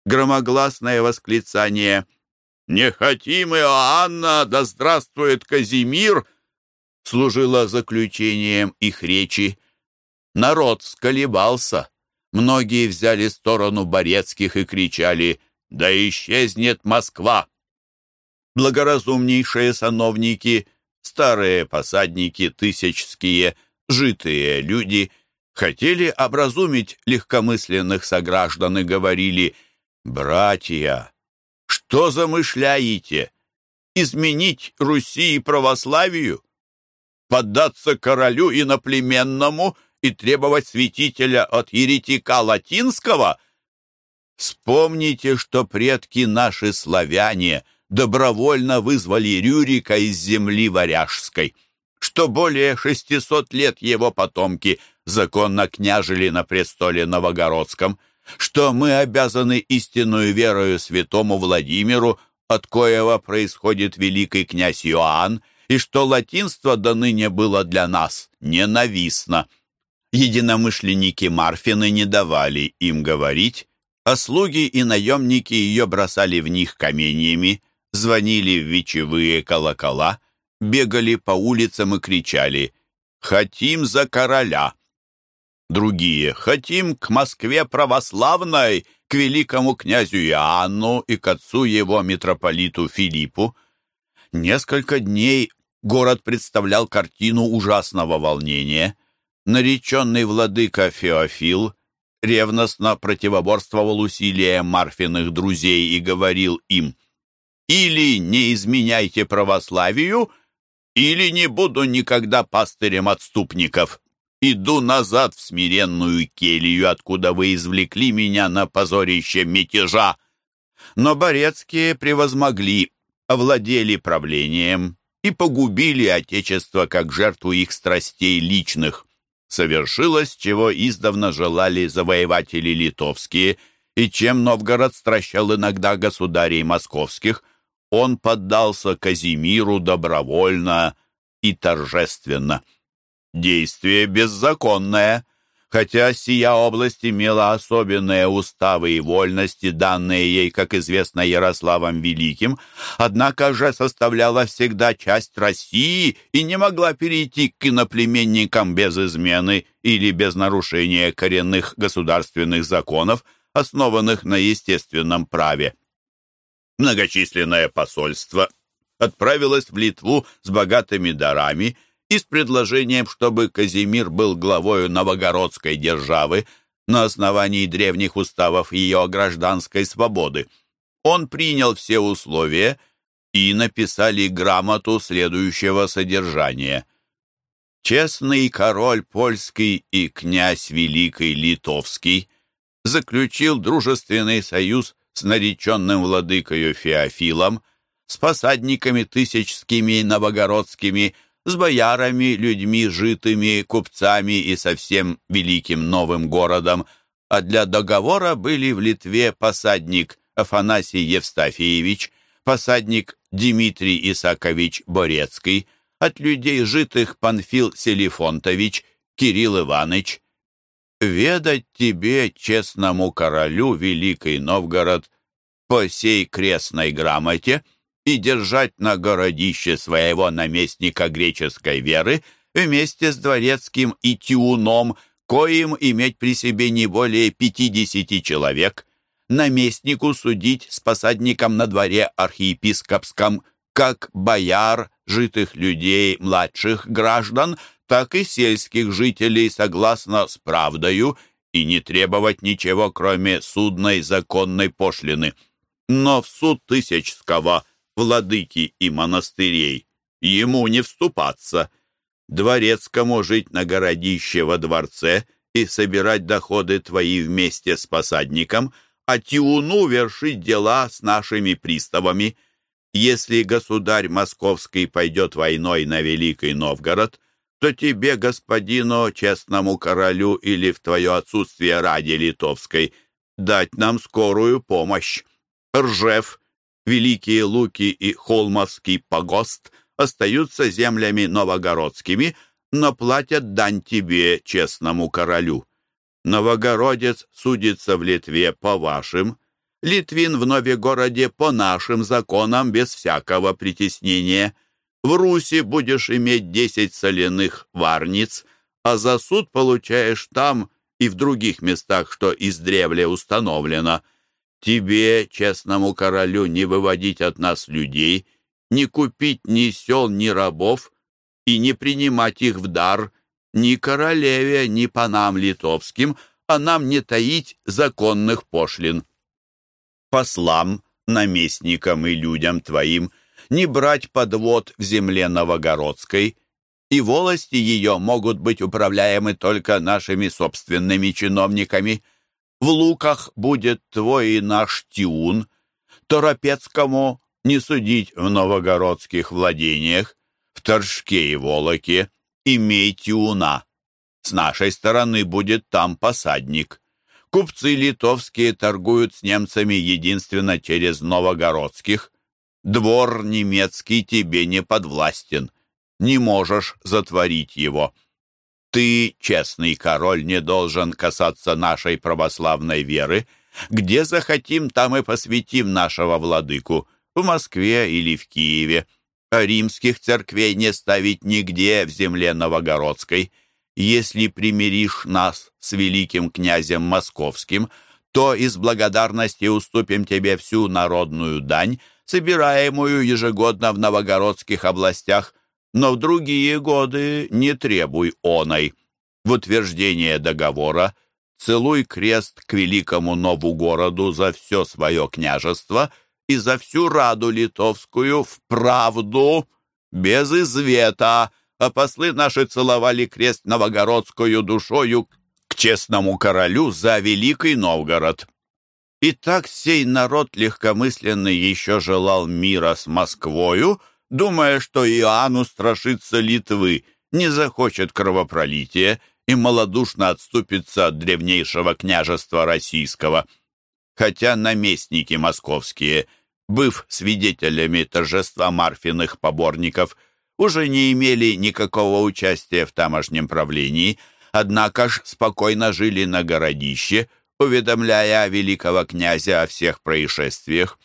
Громогласное восклицание «Не хотим Иоанна, да здравствует Казимир!» Служило заключением их речи. Народ сколебался. Многие взяли сторону Борецких и кричали «Да исчезнет Москва!». Благоразумнейшие сановники, старые посадники, тысячские, житые люди хотели образумить легкомысленных сограждан и говорили «Братья, Что замышляете? Изменить Руси и православию? Поддаться королю иноплеменному и требовать святителя от еретика латинского? Вспомните, что предки наши славяне добровольно вызвали Рюрика из земли варяжской, что более шестисот лет его потомки законно княжили на престоле Новогородском – что мы обязаны истинную верою святому Владимиру, от коего происходит великий князь Иоанн, и что латинство до ныне было для нас ненавистно. Единомышленники Марфины не давали им говорить, а слуги и наемники ее бросали в них каменьями, звонили в вечевые колокола, бегали по улицам и кричали «Хотим за короля!» Другие «Хотим к Москве православной, к великому князю Иоанну и к отцу его, митрополиту Филиппу». Несколько дней город представлял картину ужасного волнения. Нареченный владыка Феофил ревностно противоборствовал усилиям Марфиных друзей и говорил им «Или не изменяйте православию, или не буду никогда пастырем отступников». Иду назад в смиренную келью, откуда вы извлекли меня на позорище мятежа. Но Борецкие превозмогли, овладели правлением и погубили Отечество как жертву их страстей личных. Совершилось, чего издавна желали завоеватели литовские, и чем Новгород стращал иногда государей московских, он поддался Казимиру добровольно и торжественно. Действие беззаконное, хотя сия область имела особенные уставы и вольности, данные ей, как известно, Ярославом Великим, однако же составляла всегда часть России и не могла перейти к иноплеменникам без измены или без нарушения коренных государственных законов, основанных на естественном праве. Многочисленное посольство отправилось в Литву с богатыми дарами – и с предложением, чтобы Казимир был главою новогородской державы на основании древних уставов ее гражданской свободы. Он принял все условия и написали грамоту следующего содержания. «Честный король польский и князь великий литовский заключил дружественный союз с нареченным владыкою Феофилом, с посадниками тысячскими и новогородскими, с боярами, людьми житыми, купцами и совсем великим новым городом, а для договора были в Литве посадник Афанасий Евстафеевич, посадник Дмитрий Исакович Борецкий, от людей житых Панфил Селифонтович, Кирилл Иванович. «Ведать тебе, честному королю, Великий Новгород, по сей крестной грамоте», и держать на городище своего наместника греческой веры вместе с дворецким и тиуном, коим иметь при себе не более пятидесяти человек, наместнику судить с посадником на дворе архиепископском, как бояр, житых людей, младших граждан, так и сельских жителей согласно с правдою и не требовать ничего, кроме судной законной пошлины. Но в суд Тысячского владыки и монастырей, ему не вступаться. Дворецкому жить на городище во дворце и собирать доходы твои вместе с посадником, а Тиуну вершить дела с нашими приставами. Если государь московский пойдет войной на Великий Новгород, то тебе, господину, честному королю или в твое отсутствие ради литовской, дать нам скорую помощь. Ржев Великие Луки и Холмовский погост остаются землями новогородскими, но платят дань тебе, честному королю. Новогородец судится в Литве по вашим, Литвин в Новегороде по нашим законам без всякого притеснения. В Руси будешь иметь десять соляных варниц, а за суд получаешь там и в других местах, что издревле установлено. Тебе, честному королю, не выводить от нас людей, не купить ни сел, ни рабов и не принимать их в дар ни королеве, ни панам литовским, а нам не таить законных пошлин. Послам наместникам и людям твоим не брать подвод в земле Новогородской, и волости ее могут быть управляемы только нашими собственными чиновниками. В луках будет твой и наш Тиун, Торопецкому не судить в новогородских владениях, в Торжке и Волоке имей Тиуна. С нашей стороны будет там посадник. Купцы литовские торгуют с немцами единственно через новогородских. Двор немецкий тебе не подвластен. Не можешь затворить его. Ты, честный король, не должен касаться нашей православной веры. Где захотим, там и посвятим нашего владыку, в Москве или в Киеве. Римских церквей не ставить нигде в земле Новогородской. Если примиришь нас с великим князем московским, то из благодарности уступим тебе всю народную дань, собираемую ежегодно в новогородских областях, но в другие годы не требуй оной. В утверждение договора целуй крест к великому нову городу за все свое княжество и за всю раду литовскую в правду, без извета, а послы наши целовали крест новогородскую душою к честному королю за Великий Новгород. И так сей народ легкомысленный еще желал мира с Москвою, думая, что Иоанн устрашится Литвы, не захочет кровопролития и малодушно отступится от древнейшего княжества российского. Хотя наместники московские, быв свидетелями торжества Марфиных поборников, уже не имели никакого участия в тамошнем правлении, однако ж спокойно жили на городище, уведомляя великого князя о всех происшествиях.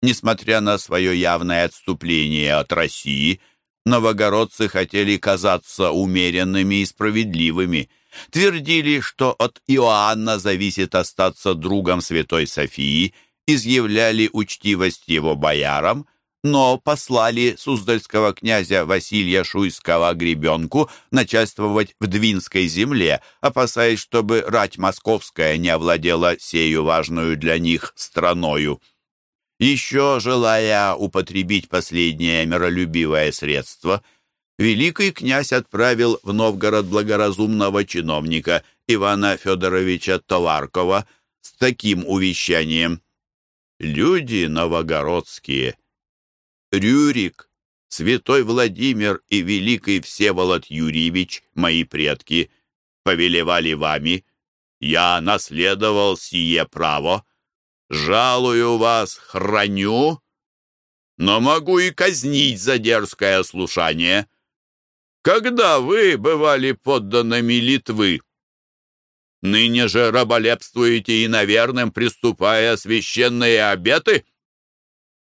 Несмотря на свое явное отступление от России, новогородцы хотели казаться умеренными и справедливыми, твердили, что от Иоанна зависит остаться другом Святой Софии, изъявляли учтивость его боярам, но послали суздальского князя Василия Шуйского гребенку начальствовать в Двинской земле, опасаясь, чтобы рать московская не овладела сею важную для них страною. Еще желая употребить последнее миролюбивое средство, великий князь отправил в Новгород благоразумного чиновника Ивана Федоровича Товаркова с таким увещанием. «Люди новогородские, Рюрик, святой Владимир и великий Всеволод Юрьевич, мои предки, повелевали вами, я наследовал сие право, жалую вас, храню, но могу и казнить за дерзкое слушание. Когда вы бывали подданными Литвы? Ныне же раболепствуете и наверным, приступая священные обеты?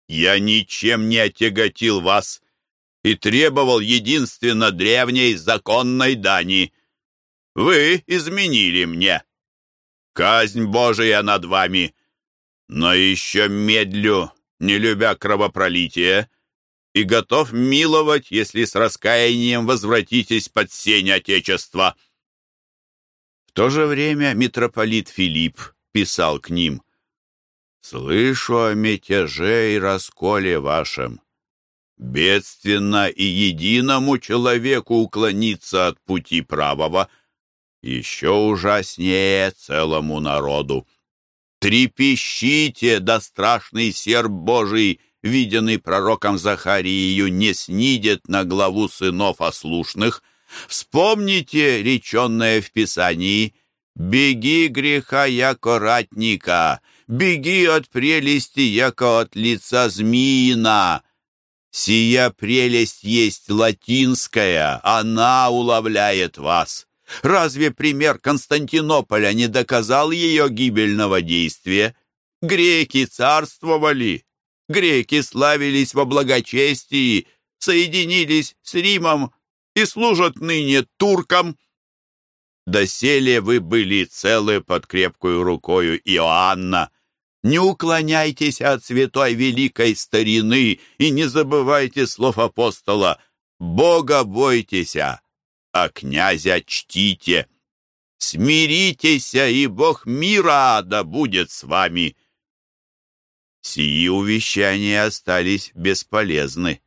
Я ничем не отяготил вас и требовал единственно древней законной дани. Вы изменили мне. Казнь Божия над вами — но еще медлю, не любя кровопролития, и готов миловать, если с раскаянием возвратитесь под сень Отечества». В то же время митрополит Филипп писал к ним, «Слышу о мятеже и расколе вашем. Бедственно и единому человеку уклониться от пути правого, еще ужаснее целому народу. Трепещите, да страшный серб Божий, виденный пророком Захарию, не снидет на главу сынов ослушных. Вспомните реченное в Писании «Беги греха, яко ратника, беги от прелести, яко от лица змеина». Сия прелесть есть латинская, она уловляет вас. Разве пример Константинополя не доказал ее гибельного действия? Греки царствовали, греки славились во благочестии, соединились с Римом и служат ныне туркам. Доселе вы были целы под крепкую рукою Иоанна. Не уклоняйтесь от святой великой старины и не забывайте слов апостола «Бога бойтесь, а князя чтите. Смиритесь, и Бог мира да будет с вами. Сии увещания остались бесполезны.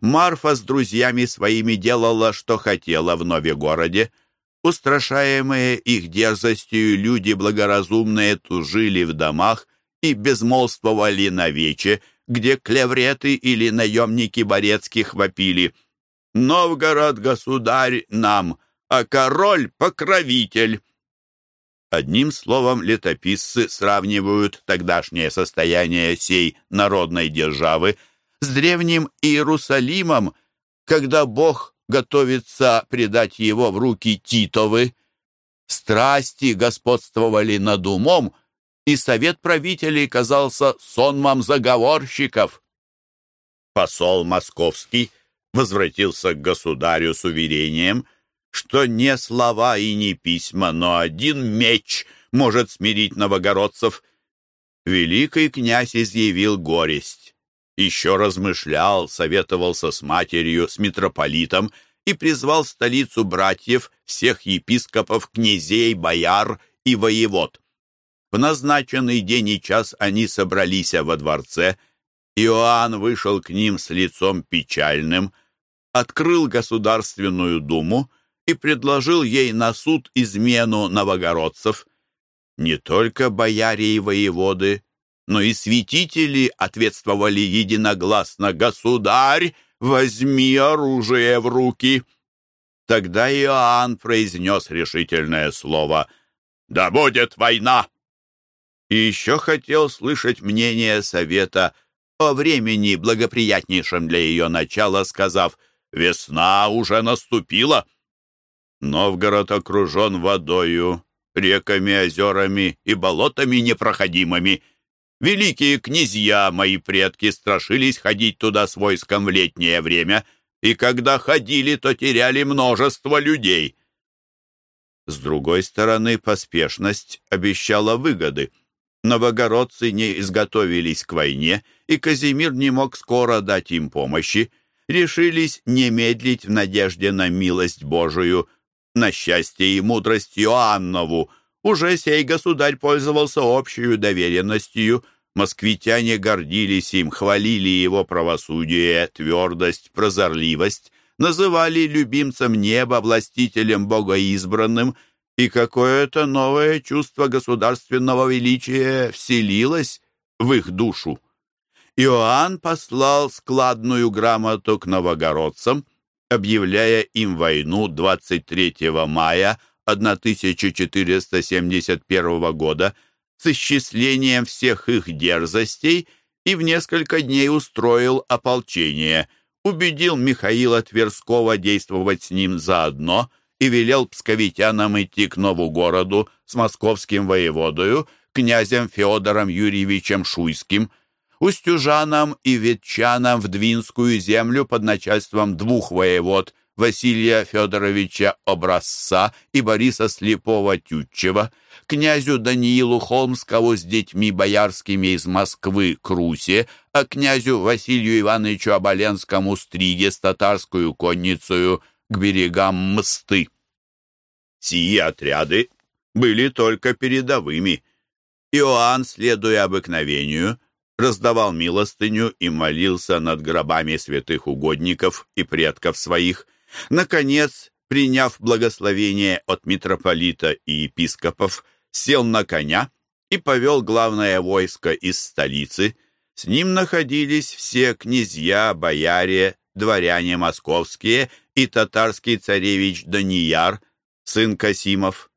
Марфа с друзьями своими делала, что хотела в Новегороде. Устрашаемые их дерзостью люди благоразумные тужили в домах и безмолвствовали на вече, где клевреты или наемники Борецких вопили «Новгород, государь, нам, а король — покровитель». Одним словом, летописцы сравнивают тогдашнее состояние сей народной державы с древним Иерусалимом, когда Бог готовится предать его в руки Титовы. Страсти господствовали над умом, и совет правителей казался сонмом заговорщиков. Посол московский возвратился к государю с уверением, что не слова и не письма, но один меч может смирить новогородцев. Великий князь изъявил горесть. Еще размышлял, советовался с матерью, с митрополитом и призвал в столицу братьев, всех епископов, князей, бояр и воевод. В назначенный день и час они собрались во дворце. Иоанн вышел к ним с лицом печальным, открыл Государственную Думу и предложил ей на суд измену новогородцев. Не только бояре и воеводы, но и святители ответствовали единогласно «Государь, возьми оружие в руки!» Тогда Иоанн произнес решительное слово «Да будет война!» и еще хотел слышать мнение совета о времени, благоприятнейшем для ее начала, сказав «Весна уже наступила». Новгород окружен водою, реками, озерами и болотами непроходимыми. Великие князья, мои предки, страшились ходить туда с войском в летнее время, и когда ходили, то теряли множество людей. С другой стороны, поспешность обещала выгоды — Новогородцы не изготовились к войне, и Казимир не мог скоро дать им помощи. Решились не медлить в надежде на милость Божию, на счастье и мудрость Иоаннову. Уже сей государь пользовался общей доверенностью. Москвитяне гордились им, хвалили его правосудие, твердость, прозорливость, называли любимцем неба, властителем богоизбранным — и какое-то новое чувство государственного величия вселилось в их душу. Иоанн послал складную грамоту к новогородцам, объявляя им войну 23 мая 1471 года с исчислением всех их дерзостей и в несколько дней устроил ополчение, убедил Михаила Тверского действовать с ним заодно – и велел псковитянам идти к Новогороду с московским воеводою, князем Федором Юрьевичем Шуйским, устюжанам и ветчанам в Двинскую землю под начальством двух воевод Василия Федоровича Образца и Бориса Слепого-Тютчева, князю Даниилу Холмскому с детьми боярскими из Москвы к Руси, а князю Василию Ивановичу Оболенскому Стриге с татарскую конницею к берегам Мсты. Сии отряды были только передовыми. Иоанн, следуя обыкновению, раздавал милостыню и молился над гробами святых угодников и предков своих. Наконец, приняв благословение от митрополита и епископов, сел на коня и повел главное войско из столицы. С ним находились все князья, бояре, дворяне московские и татарский царевич Данияр, сын Касимов.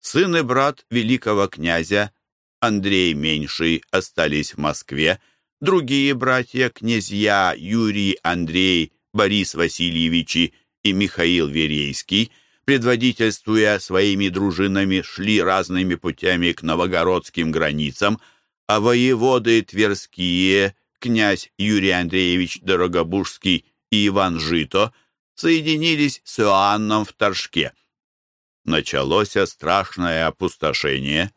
Сын и брат великого князя Андрей Меньший остались в Москве, другие братья, князья Юрий, Андрей, Борис Васильевичи и Михаил Верейский, предводительствуя своими дружинами, шли разными путями к новогородским границам, а воеводы Тверские, князь Юрий Андреевич Дорогобужский и Иван Жито соединились с Иоанном в Торжке. Началось страшное опустошение.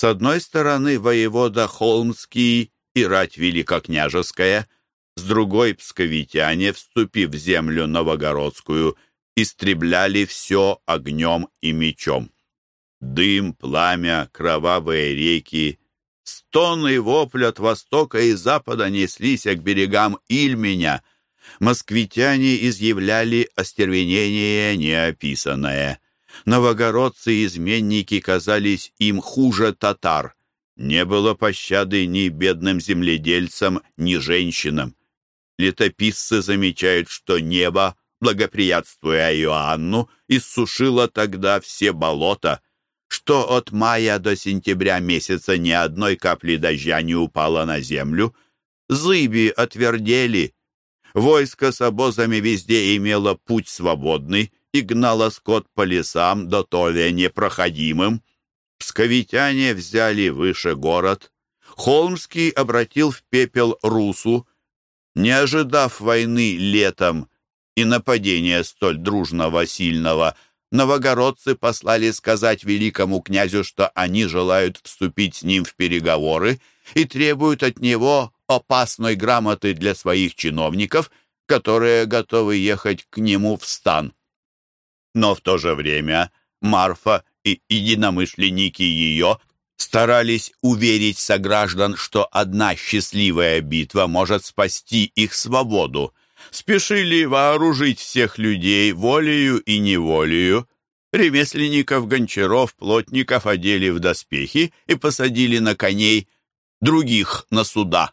С одной стороны воевода Холмский и рать великокняжеская, с другой псковитяне, вступив в землю новогородскую, истребляли все огнем и мечом. Дым, пламя, кровавые реки, Стоны и вопли от востока и запада неслись к берегам Ильменя. Москвитяне изъявляли остервенение неописанное. Новогородцы и изменники казались им хуже татар. Не было пощады ни бедным земледельцам, ни женщинам. Летописцы замечают, что небо, благоприятствуя Иоанну, иссушило тогда все болота, что от мая до сентября месяца ни одной капли дождя не упало на землю. Зыби отвердели. Войско с обозами везде имело путь свободный и гнало скот по лесам, до толя непроходимым. Псковитяне взяли выше город. Холмский обратил в пепел Русу. Не ожидав войны летом и нападения столь дружного, сильного, новогородцы послали сказать великому князю, что они желают вступить с ним в переговоры и требуют от него опасной грамоты для своих чиновников, которые готовы ехать к нему в стан. Но в то же время Марфа и единомышленники ее старались уверить сограждан, что одна счастливая битва может спасти их свободу. Спешили вооружить всех людей волею и неволею. Ремесленников, гончаров, плотников одели в доспехи и посадили на коней, других на суда.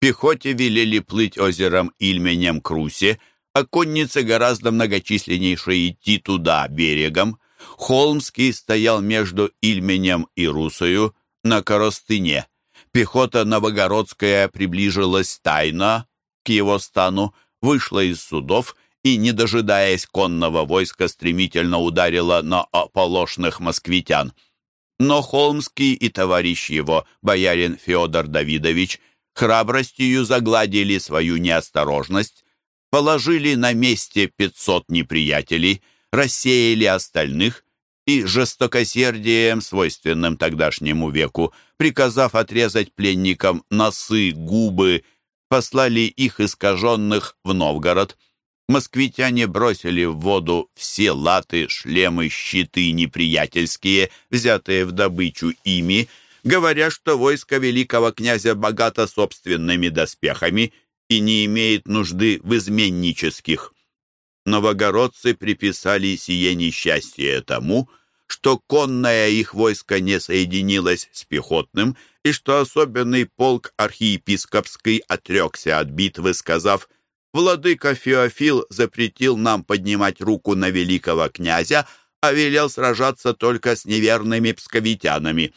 Пехоте велели плыть озером Ильменем к Русе, а коннице гораздо многочисленнейшее идти туда, берегом. Холмский стоял между Ильменем и Русою на Коростыне. Пехота новогородская приближилась тайно к его стану, вышла из судов и, не дожидаясь конного войска, стремительно ударила на ополошных москвитян. Но Холмский и товарищ его, боярин Федор Давидович, храбростью загладили свою неосторожность, положили на месте пятьсот неприятелей, рассеяли остальных и жестокосердием, свойственным тогдашнему веку, приказав отрезать пленникам носы, губы, послали их искаженных в Новгород. Москвитяне бросили в воду все латы, шлемы, щиты неприятельские, взятые в добычу ими, говоря, что войско великого князя богато собственными доспехами и не имеет нужды в изменнических. Новогородцы приписали сие несчастье тому, что конное их войско не соединилось с пехотным, и что особенный полк архиепископский отрекся от битвы, сказав «Владыка Феофил запретил нам поднимать руку на великого князя, а велел сражаться только с неверными псковитянами».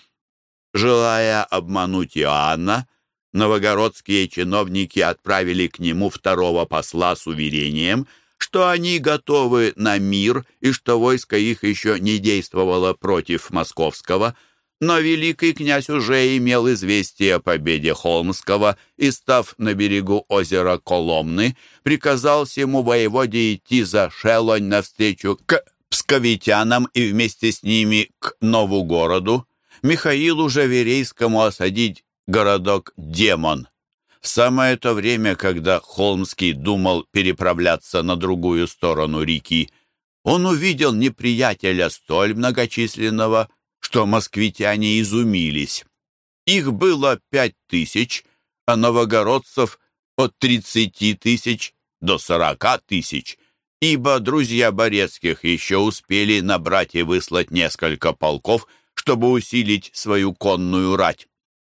Желая обмануть Иоанна, новогородские чиновники отправили к нему второго посла с уверением, что они готовы на мир и что войско их еще не действовало против московского, но великий князь уже имел известие о победе Холмского и, став на берегу озера Коломны, приказал всему воеводе идти за Шелонь навстречу к псковитянам и вместе с ними к Нову-городу. Михаилу же Верейскому осадить городок Демон. В самое то время, когда Холмский думал переправляться на другую сторону реки, он увидел неприятеля столь многочисленного, что москвитяне изумились. Их было пять тысяч, а новогородцев от тридцати тысяч до сорока тысяч, ибо друзья Борецких еще успели набрать и выслать несколько полков, чтобы усилить свою конную рать.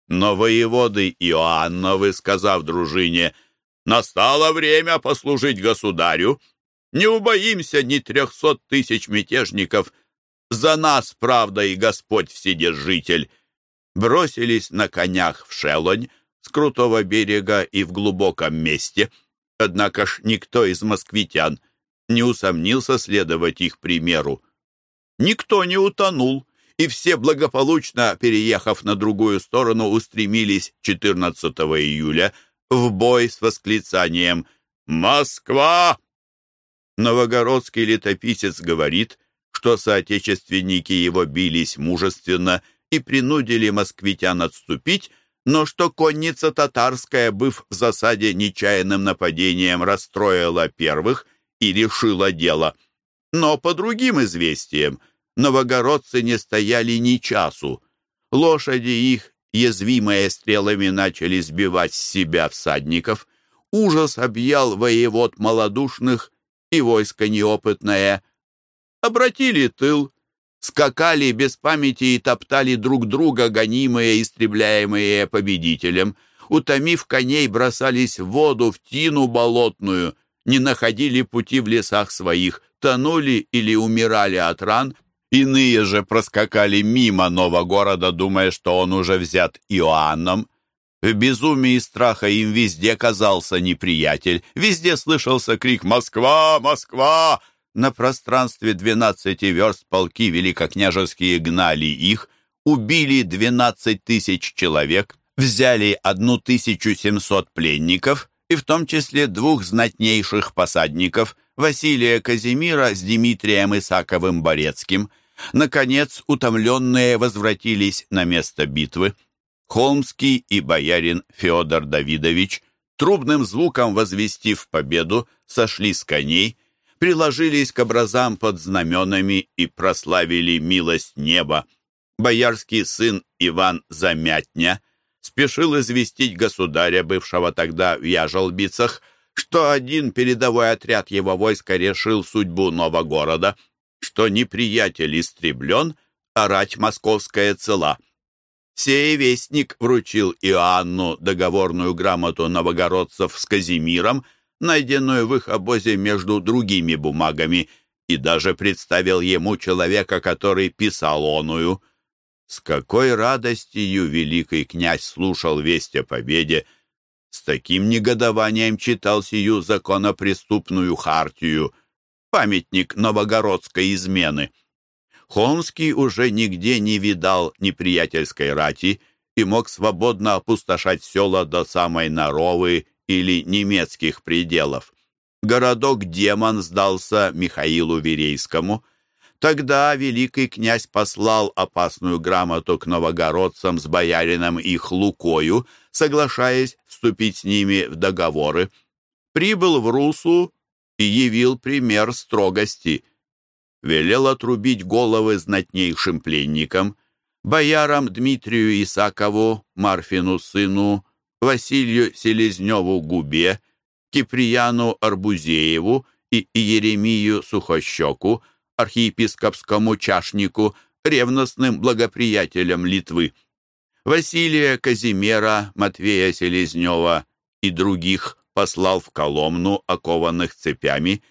Но воеводы Иоанновы, сказав дружине, «Настало время послужить государю, не убоимся ни трехсот тысяч мятежников, за нас, правда, и Господь Вседержитель», бросились на конях в Шелонь с крутого берега и в глубоком месте. Однако ж никто из москвитян не усомнился следовать их примеру. Никто не утонул, и все благополучно, переехав на другую сторону, устремились 14 июля в бой с восклицанием «Москва!». Новогородский летописец говорит, что соотечественники его бились мужественно и принудили москвитян отступить, но что конница татарская, быв в засаде нечаянным нападением, расстроила первых и решила дело. Но по другим известиям – новогородцы не стояли ни часу. Лошади их язвимые стрелами начали сбивать с себя всадников. Ужас объял воевод малодушных и войско неопытное. Обратили тыл, скакали без памяти и топтали друг друга, гонимые, истребляемые победителем. Утомив коней, бросались в воду, в тину болотную, не находили пути в лесах своих, тонули или умирали от ран, Иные же проскакали мимо нового города, думая, что он уже взят Иоанном. В безумии страха им везде казался неприятель. Везде слышался крик «Москва! Москва!» На пространстве двенадцати верст полки великокняжеские гнали их, убили двенадцать тысяч человек, взяли одну тысячу семьсот пленников и в том числе двух знатнейших посадников – Василия Казимира с Дмитрием Исаковым Борецким. Наконец, утомленные возвратились на место битвы. Холмский и боярин Федор Давидович, трубным звуком возвестив победу, сошли с коней, приложились к образам под знаменами и прославили милость неба. Боярский сын Иван Замятня спешил известить государя, бывшего тогда в Яжелбицах, что один передовой отряд его войска решил судьбу Новогорода, что неприятель истреблен, а рать московская цела. Сей вестник вручил Иоанну договорную грамоту новогородцев с Казимиром, найденную в их обозе между другими бумагами, и даже представил ему человека, который писал оную. С какой радостью великий князь слушал весть о победе, с таким негодованием читал сию законопреступную хартию, памятник новогородской измены. Холмский уже нигде не видал неприятельской рати и мог свободно опустошать села до самой Наровы или немецких пределов. Городок Демон сдался Михаилу Верейскому. Тогда великий князь послал опасную грамоту к новогородцам с боярином их Лукою, соглашаясь вступить с ними в договоры. Прибыл в Русу и явил пример строгости. Велел отрубить головы знатнейшим пленникам, боярам Дмитрию Исакову, Марфину сыну, Василию Селезневу Губе, Киприяну Арбузееву и Еремию Сухощеку, архиепископскому чашнику, ревностным благоприятелям Литвы. Василия Казимера, Матвея Селезнева и других послал в Коломну, окованных цепями,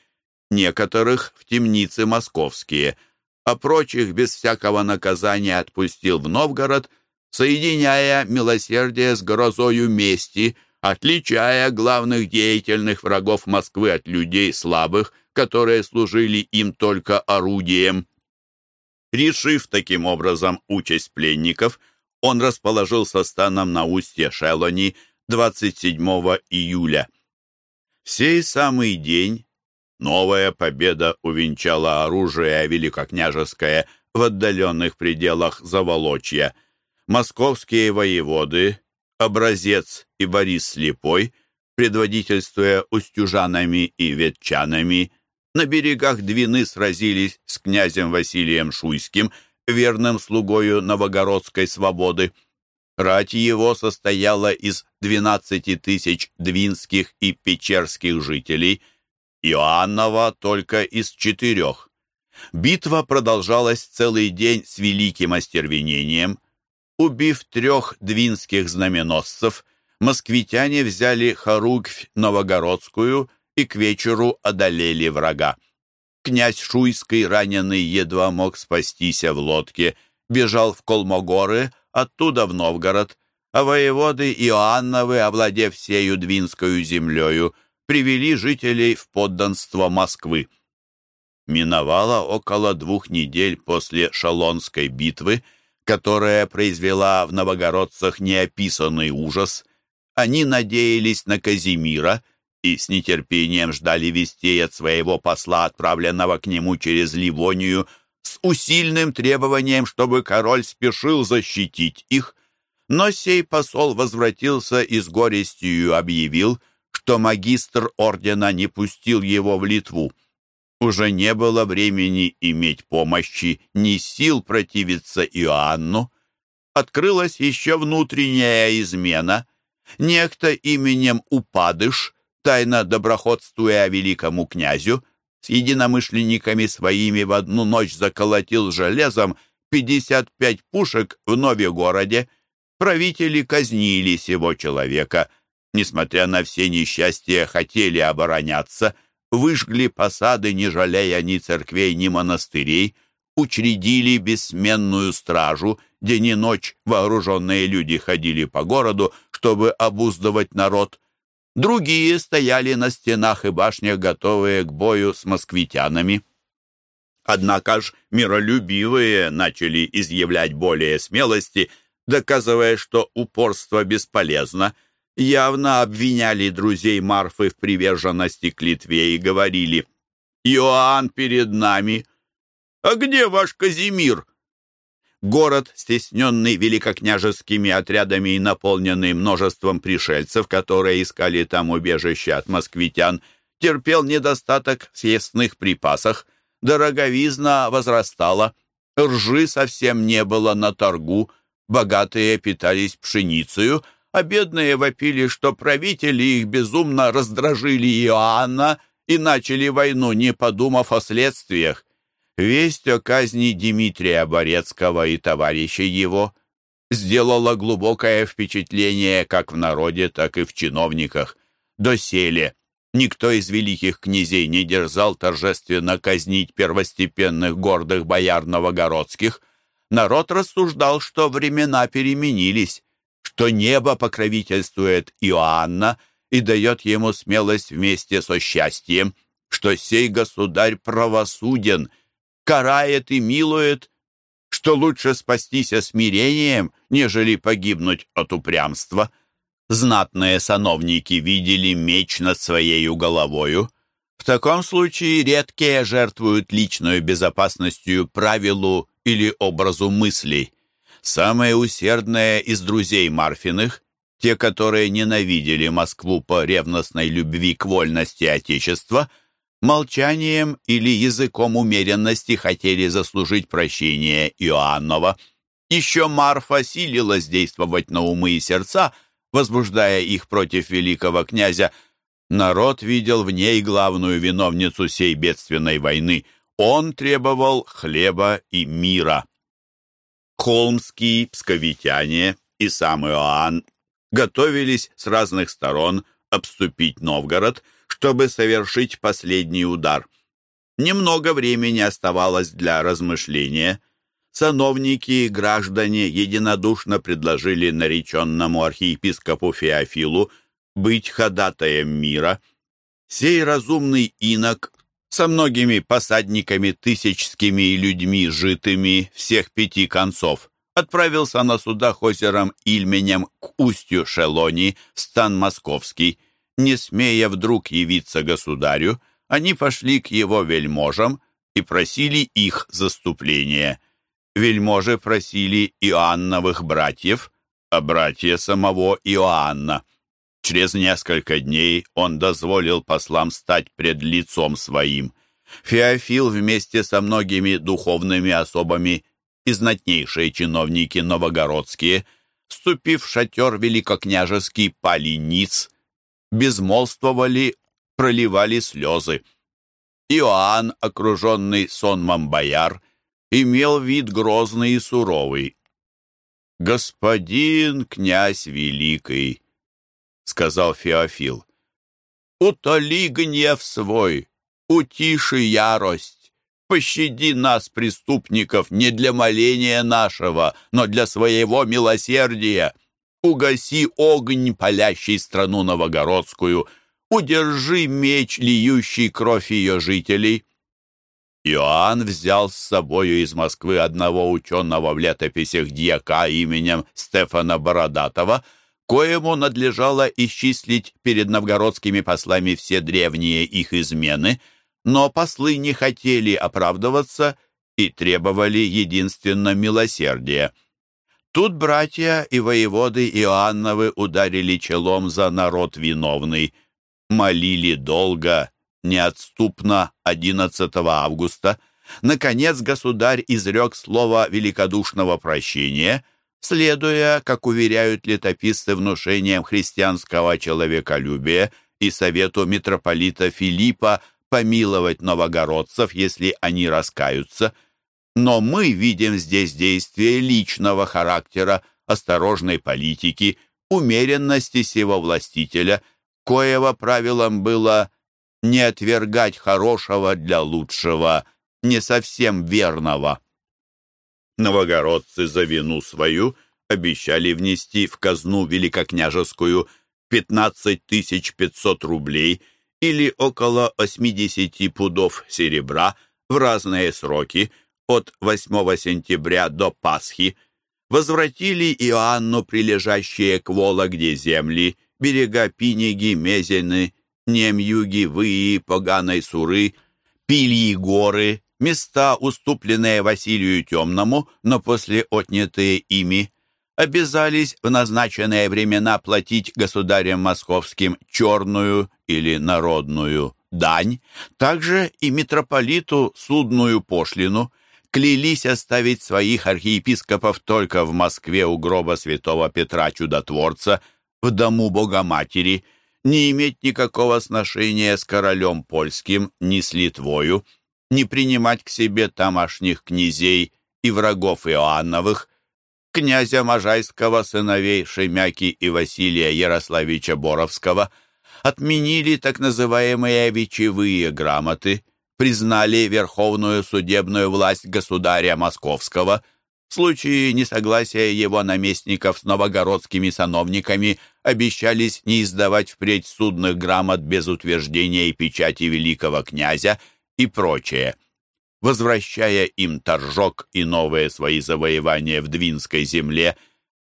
некоторых в темницы московские, а прочих без всякого наказания отпустил в Новгород, соединяя милосердие с грозою мести, отличая главных деятельных врагов Москвы от людей слабых, которые служили им только орудием. Решив таким образом участь пленников – он расположился станом на устье Шелони 27 июля. В сей самый день новая победа увенчала оружие великокняжеское в отдаленных пределах Заволочья. Московские воеводы, Образец и Борис Слепой, предводительствуя устюжанами и ветчанами, на берегах Двины сразились с князем Василием Шуйским – верным слугою новогородской свободы. Рать его состояла из 12 тысяч двинских и печерских жителей, Иоаннова только из четырех. Битва продолжалась целый день с великим остервенением. Убив трех двинских знаменосцев, москвитяне взяли Харугвь Новогородскую и к вечеру одолели врага. Князь Шуйский, раненый, едва мог спастись в лодке, бежал в Колмогоры, оттуда в Новгород, а воеводы Иоанновы, овладев всею Двинскую землею, привели жителей в подданство Москвы. Миновало около двух недель после Шалонской битвы, которая произвела в новогородцах неописанный ужас. Они надеялись на Казимира — и с нетерпением ждали вестей от своего посла, отправленного к нему через Ливонию, с усильным требованием, чтобы король спешил защитить их. Но сей посол возвратился и с горестью объявил, что магистр ордена не пустил его в Литву. Уже не было времени иметь помощи, ни сил противиться Иоанну. открылась еще внутренняя измена. Некто именем Упадыш, тайно доброходствуя великому князю, с единомышленниками своими в одну ночь заколотил железом 55 пушек в Нове-городе. Правители казнили сего человека. Несмотря на все несчастья, хотели обороняться, выжгли посады, не жалея ни церквей, ни монастырей, учредили бессменную стражу, день и ночь вооруженные люди ходили по городу, чтобы обуздывать народ. Другие стояли на стенах и башнях, готовые к бою с москвитянами. Однако ж миролюбивые начали изъявлять более смелости, доказывая, что упорство бесполезно, явно обвиняли друзей Марфы в приверженности к Литве и говорили «Иоанн перед нами! А где ваш Казимир?» Город, стесненный великокняжескими отрядами и наполненный множеством пришельцев, которые искали там убежище от москвитян, терпел недостаток в съестных припасах – дороговизна возрастала, ржи совсем не было на торгу, богатые питались пшеницею, а бедные вопили, что правители их безумно раздражили Иоанна и начали войну, не подумав о следствиях. Весть о казни Дмитрия Борецкого и товарищей его сделала глубокое впечатление как в народе, так и в чиновниках. Доселе Никто из великих князей не дерзал торжественно казнить первостепенных гордых бояр новогородских. Народ рассуждал, что времена переменились, что небо покровительствует Иоанна и дает ему смелость вместе со счастьем, что сей государь правосуден, карает и милует, что лучше спастись смирением, нежели погибнуть от упрямства — знатные сановники видели меч над своей головою. В таком случае редкие жертвуют личной безопасностью правилу или образу мыслей. Самые усердные из друзей Марфиных, те, которые ненавидели Москву по ревностной любви к вольности Отечества, молчанием или языком умеренности хотели заслужить прощение Иоаннова. Еще Марфа силилась действовать на умы и сердца – возбуждая их против великого князя, народ видел в ней главную виновницу сей бедственной войны. Он требовал хлеба и мира. Холмские, псковитяне и сам Иоанн готовились с разных сторон обступить Новгород, чтобы совершить последний удар. Немного времени оставалось для размышления – сановники и граждане единодушно предложили нареченному архиепископу Феофилу быть ходатаем мира. Сей разумный инок со многими посадниками тысячскими и людьми житыми всех пяти концов отправился на судах озером Ильменем к устью Шелони стан московский. Не смея вдруг явиться государю, они пошли к его вельможам и просили их заступления – Вельможи просили Иоанновых братьев, а братья самого Иоанна. Через несколько дней он дозволил послам стать пред лицом своим. Феофил вместе со многими духовными особами и знатнейшие чиновники новогородские, вступив в шатер великокняжеский Полиниц, безмолвствовали, проливали слезы. Иоанн, окруженный сонмом бояр, имел вид грозный и суровый. «Господин князь великий», — сказал Феофил, — «утоли гнев свой, утиши ярость, пощади нас, преступников, не для моления нашего, но для своего милосердия, угаси огонь, палящий страну новогородскую, удержи меч, льющий кровь ее жителей». Иоанн взял с собою из Москвы одного ученого в летописях дьяка именем Стефана Бородатого, коему надлежало исчислить перед новгородскими послами все древние их измены, но послы не хотели оправдываться и требовали единственно милосердия. Тут братья и воеводы Иоанновы ударили челом за народ виновный, молили долго неотступно 11 августа, наконец государь изрек слово великодушного прощения, следуя, как уверяют летописцы, внушением христианского человеколюбия и совету митрополита Филиппа помиловать новогородцев, если они раскаются. Но мы видим здесь действие личного характера, осторожной политики, умеренности сего властителя, коего правилом было не отвергать хорошего для лучшего, не совсем верного. Новогородцы за вину свою обещали внести в казну великокняжескую 15 500 рублей или около 80 пудов серебра в разные сроки от 8 сентября до Пасхи, возвратили Иоанну прилежащие к Вологде земли, берега Пинеги, Мезены, Немюги, Выи, Поганой Суры, Пильи горы, места, уступленные Василию Темному, но после отнятые ими, обязались в назначенные времена платить государям московским черную или народную дань, также и митрополиту судную пошлину, клялись оставить своих архиепископов только в Москве у гроба святого Петра Чудотворца, в дому Богоматери, не иметь никакого сношения с королем польским ни с Литвою, не принимать к себе тамошних князей и врагов Иоанновых, князя Можайского, сыновей Шемяки и Василия Ярославича Боровского, отменили так называемые вечевые грамоты, признали верховную судебную власть государя Московского, в случае несогласия его наместников с новогородскими сановниками обещались не издавать впредь судных грамот без утверждения и печати великого князя – и прочее. Возвращая им торжок и новые свои завоевания в Двинской земле,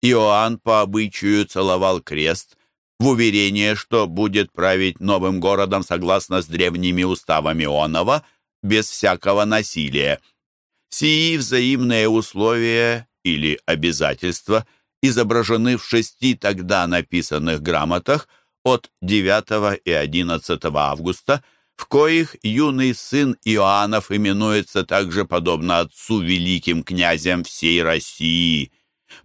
Иоанн по обычаю целовал крест в уверение, что будет править новым городом согласно с древними уставами Онова, без всякого насилия. Сии взаимные условия или обязательства изображены в шести тогда написанных грамотах от 9 и 11 августа – в коих юный сын Иоаннов именуется также подобно отцу великим князям всей России.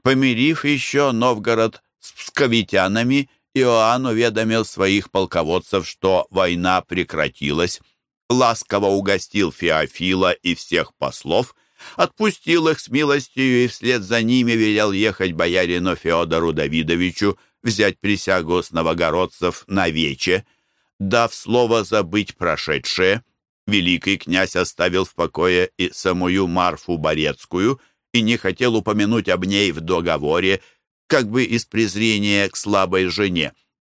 Помирив еще Новгород с псковитянами, Иоанн уведомил своих полководцев, что война прекратилась, ласково угостил Феофила и всех послов, отпустил их с милостью и вслед за ними велел ехать боярину Феодору Давидовичу взять присягу с новогородцев на вече, Дав слово забыть прошедшее, великий князь оставил в покое и самую Марфу Борецкую и не хотел упомянуть об ней в договоре, как бы из презрения к слабой жене.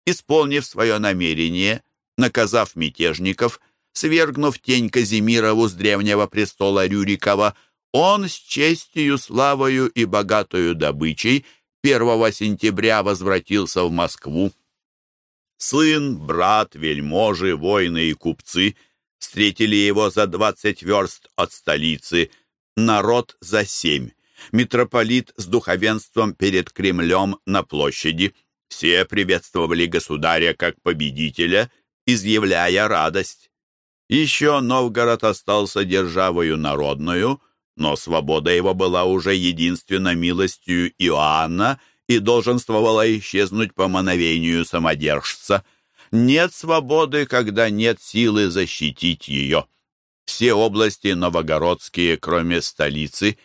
Исполнив свое намерение, наказав мятежников, свергнув тень Казимирову с древнего престола Рюрикова, он с честью, славою и богатою добычей 1 сентября возвратился в Москву, Сын, брат, вельможи, воины и купцы встретили его за двадцать верст от столицы, народ за семь. Митрополит с духовенством перед Кремлем на площади. Все приветствовали государя как победителя, изъявляя радость. Еще Новгород остался державою народную, но свобода его была уже единственной милостью Иоанна — и долженствовала исчезнуть по мановению самодержца. Нет свободы, когда нет силы защитить ее. Все области новогородские, кроме столицы,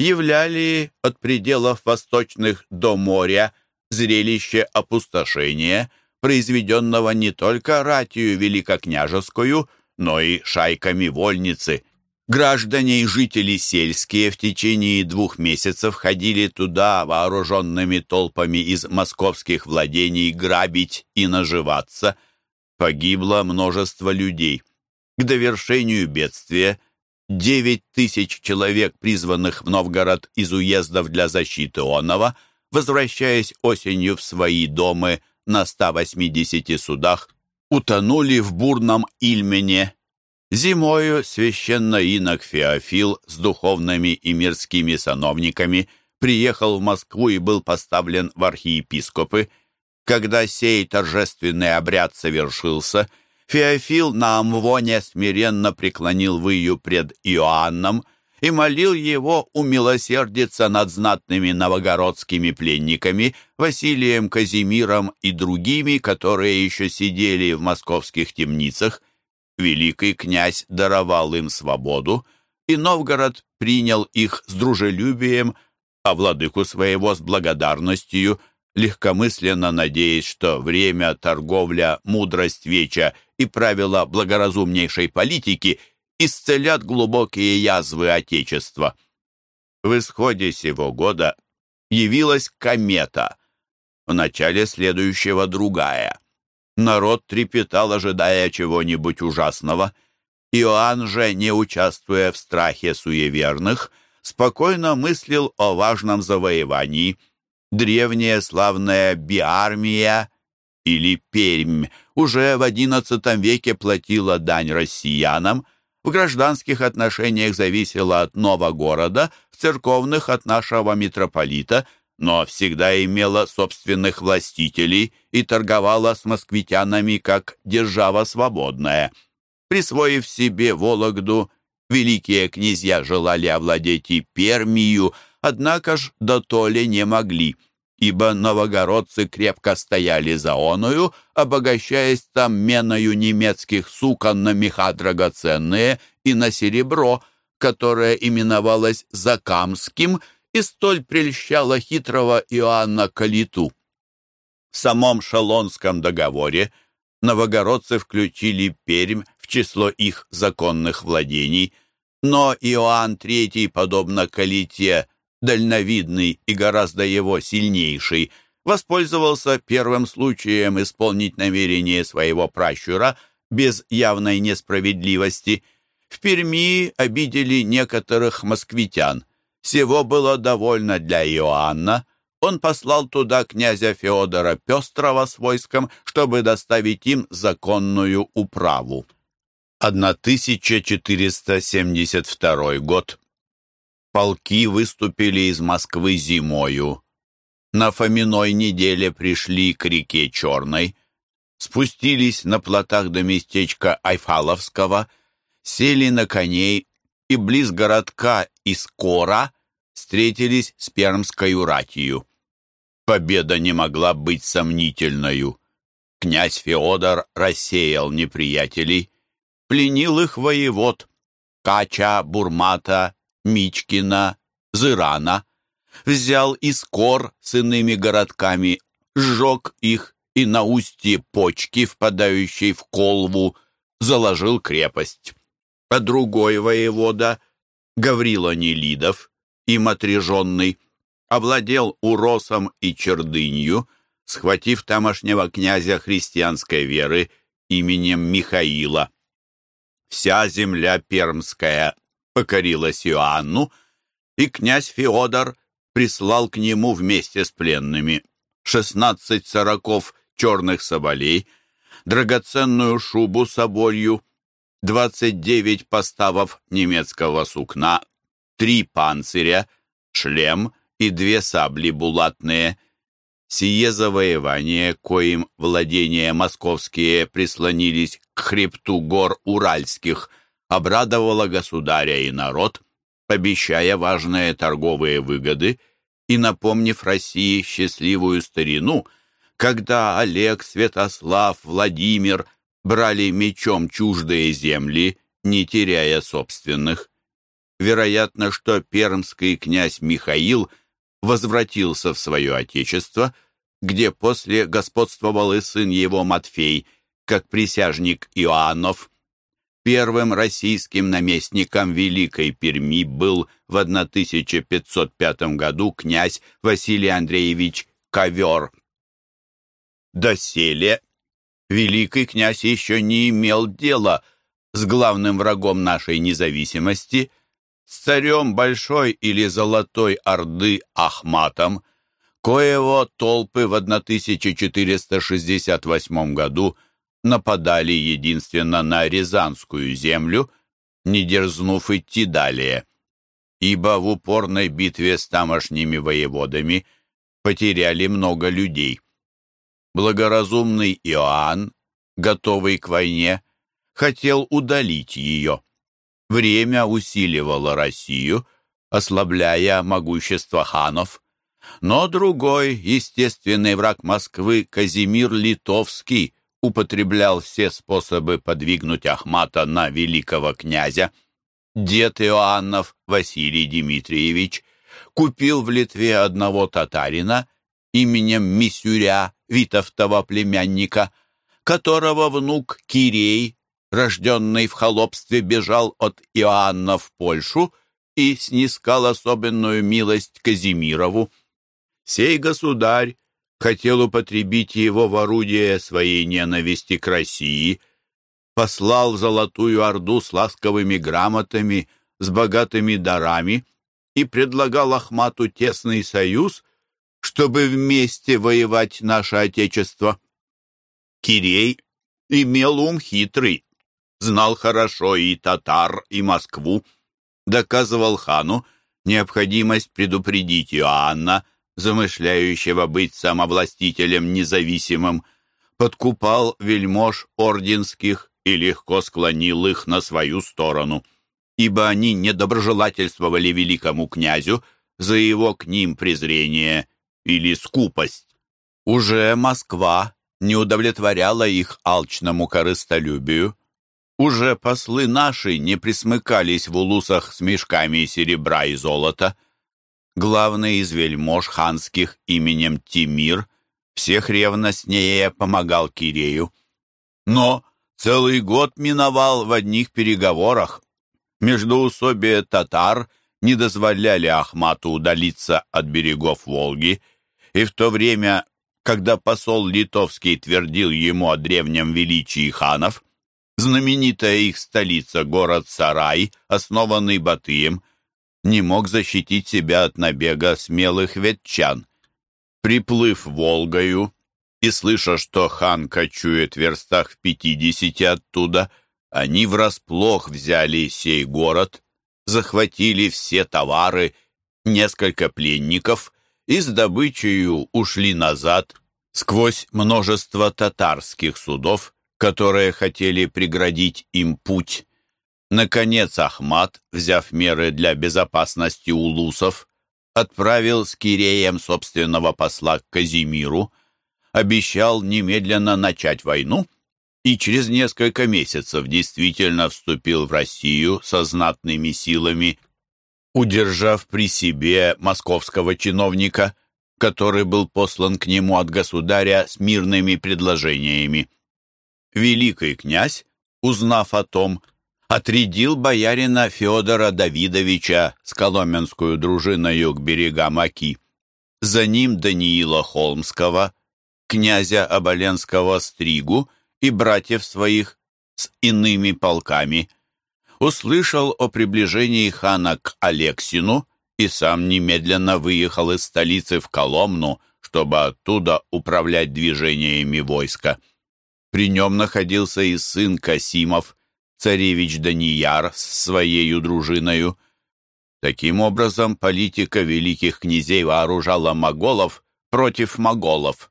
являли от пределов восточных до моря зрелище опустошения, произведенного не только ратию великокняжескую, но и шайками вольницы. Граждане и жители сельские в течение двух месяцев ходили туда вооруженными толпами из московских владений грабить и наживаться. Погибло множество людей. К довершению бедствия девять тысяч человек, призванных в Новгород из уездов для защиты Онова, возвращаясь осенью в свои дома на 180 судах, утонули в бурном Ильмене Зимою священно-инок Феофил с духовными и мирскими сановниками приехал в Москву и был поставлен в архиепископы. Когда сей торжественный обряд совершился, Феофил на Амвоне смиренно преклонил выю пред Иоанном и молил его умилосердиться над знатными новогородскими пленниками Василием Казимиром и другими, которые еще сидели в московских темницах. Великий князь даровал им свободу, и Новгород принял их с дружелюбием, а владыку своего с благодарностью, легкомысленно надеясь, что время, торговля, мудрость веча и правила благоразумнейшей политики исцелят глубокие язвы Отечества. В исходе сего года явилась комета, в начале следующего другая. Народ трепетал, ожидая чего-нибудь ужасного. Иоанн же, не участвуя в страхе суеверных, спокойно мыслил о важном завоевании. Древняя славная Биармия или Пермь уже в XI веке платила дань россиянам, в гражданских отношениях зависела от нового города, в церковных от нашего митрополита, но всегда имела собственных властителей и торговала с москвитянами как держава свободная. Присвоив себе Вологду, великие князья желали овладеть и Пермию, однако ж до толи не могли – ибо новогородцы крепко стояли за оную, обогащаясь там меною немецких сукон на меха драгоценные и на серебро, которое именовалось Закамским и столь прельщало хитрого Иоанна Калиту. В самом Шалонском договоре новогородцы включили Пермь в число их законных владений, но Иоанн III, подобно Калите, дальновидный и гораздо его сильнейший, воспользовался первым случаем исполнить намерение своего пращура без явной несправедливости. В Перми обидели некоторых москвитян. Всего было довольно для Иоанна. Он послал туда князя Феодора Пестрова с войском, чтобы доставить им законную управу. 1472 год полки выступили из Москвы зимою. На Фоминой неделе пришли к реке Черной, спустились на плотах до местечка Айфаловского, сели на коней и близ городка Искора встретились с Пермской ратью. Победа не могла быть сомнительною. Князь Феодор рассеял неприятелей, пленил их воевод, Кача, Бурмата Мичкина, Зырана, взял Искор с иными городками, сжег их и на устье почки, впадающей в Колву, заложил крепость. А другой воевода, Гаврила Нелидов, им отреженный, овладел Уросом и Чердынью, схватив тамошнего князя христианской веры именем Михаила. Вся земля пермская покорилась Иоанну, и князь Феодор прислал к нему вместе с пленными шестнадцать сороков черных соболей, драгоценную шубу соболью, двадцать девять поставов немецкого сукна, три панциря, шлем и две сабли булатные. Сие завоевание, коим владения московские прислонились к хребту гор Уральских – обрадовала государя и народ, обещая важные торговые выгоды и напомнив России счастливую старину, когда Олег, Святослав, Владимир брали мечом чуждые земли, не теряя собственных. Вероятно, что пермский князь Михаил возвратился в свое отечество, где после господствовал и сын его Матфей, как присяжник Иоаннов, Первым российским наместником Великой Перми был в 1505 году князь Василий Андреевич Ковер. Доселе великий князь еще не имел дела с главным врагом нашей независимости, с царем Большой или Золотой Орды Ахматом, коего толпы в 1468 году – нападали единственно на Рязанскую землю, не дерзнув идти далее, ибо в упорной битве с тамошними воеводами потеряли много людей. Благоразумный Иоанн, готовый к войне, хотел удалить ее. Время усиливало Россию, ослабляя могущество ханов. Но другой, естественный враг Москвы, Казимир Литовский, употреблял все способы подвигнуть Ахмата на великого князя. Дед Иоаннов Василий Дмитриевич купил в Литве одного татарина именем Мисюря, Витовтова племянника, которого внук Кирей, рожденный в холопстве, бежал от Иоанна в Польшу и снискал особенную милость Казимирову. Сей государь хотел употребить его в орудие своей ненависти к России, послал в Золотую Орду с ласковыми грамотами, с богатыми дарами и предлагал Ахмату тесный союз, чтобы вместе воевать наше Отечество. Кирей имел ум хитрый, знал хорошо и татар, и Москву, доказывал хану необходимость предупредить Иоанна, замышляющего быть самовластителем независимым, подкупал вельмож орденских и легко склонил их на свою сторону, ибо они недоброжелательствовали великому князю за его к ним презрение или скупость. Уже Москва не удовлетворяла их алчному корыстолюбию. Уже послы наши не присмыкались в улусах с мешками серебра и золота — главный из вельмож ханских именем Тимир, всех ревностнее помогал Кирею. Но целый год миновал в одних переговорах. Междоусобие татар не дозволяли Ахмату удалиться от берегов Волги, и в то время, когда посол литовский твердил ему о древнем величии ханов, знаменитая их столица, город Сарай, основанный Батыем, не мог защитить себя от набега смелых ветчан. Приплыв Волгою и слыша, что хан кочует в верстах в пятидесяти оттуда, они врасплох взяли сей город, захватили все товары, несколько пленников и с добычею ушли назад сквозь множество татарских судов, которые хотели преградить им путь. Наконец Ахмат, взяв меры для безопасности улусов, отправил с Киреем собственного посла к Казимиру, обещал немедленно начать войну и через несколько месяцев действительно вступил в Россию со знатными силами, удержав при себе московского чиновника, который был послан к нему от государя с мирными предложениями. Великий князь, узнав о том, отрядил боярина Федора Давидовича с коломенскую дружиною к берегам Аки. За ним Даниила Холмского, князя Оболенского Стригу и братьев своих с иными полками. Услышал о приближении хана к Алексину и сам немедленно выехал из столицы в Коломну, чтобы оттуда управлять движениями войска. При нем находился и сын Касимов, царевич Данияр с своею дружиною. Таким образом, политика великих князей вооружала моголов против моголов.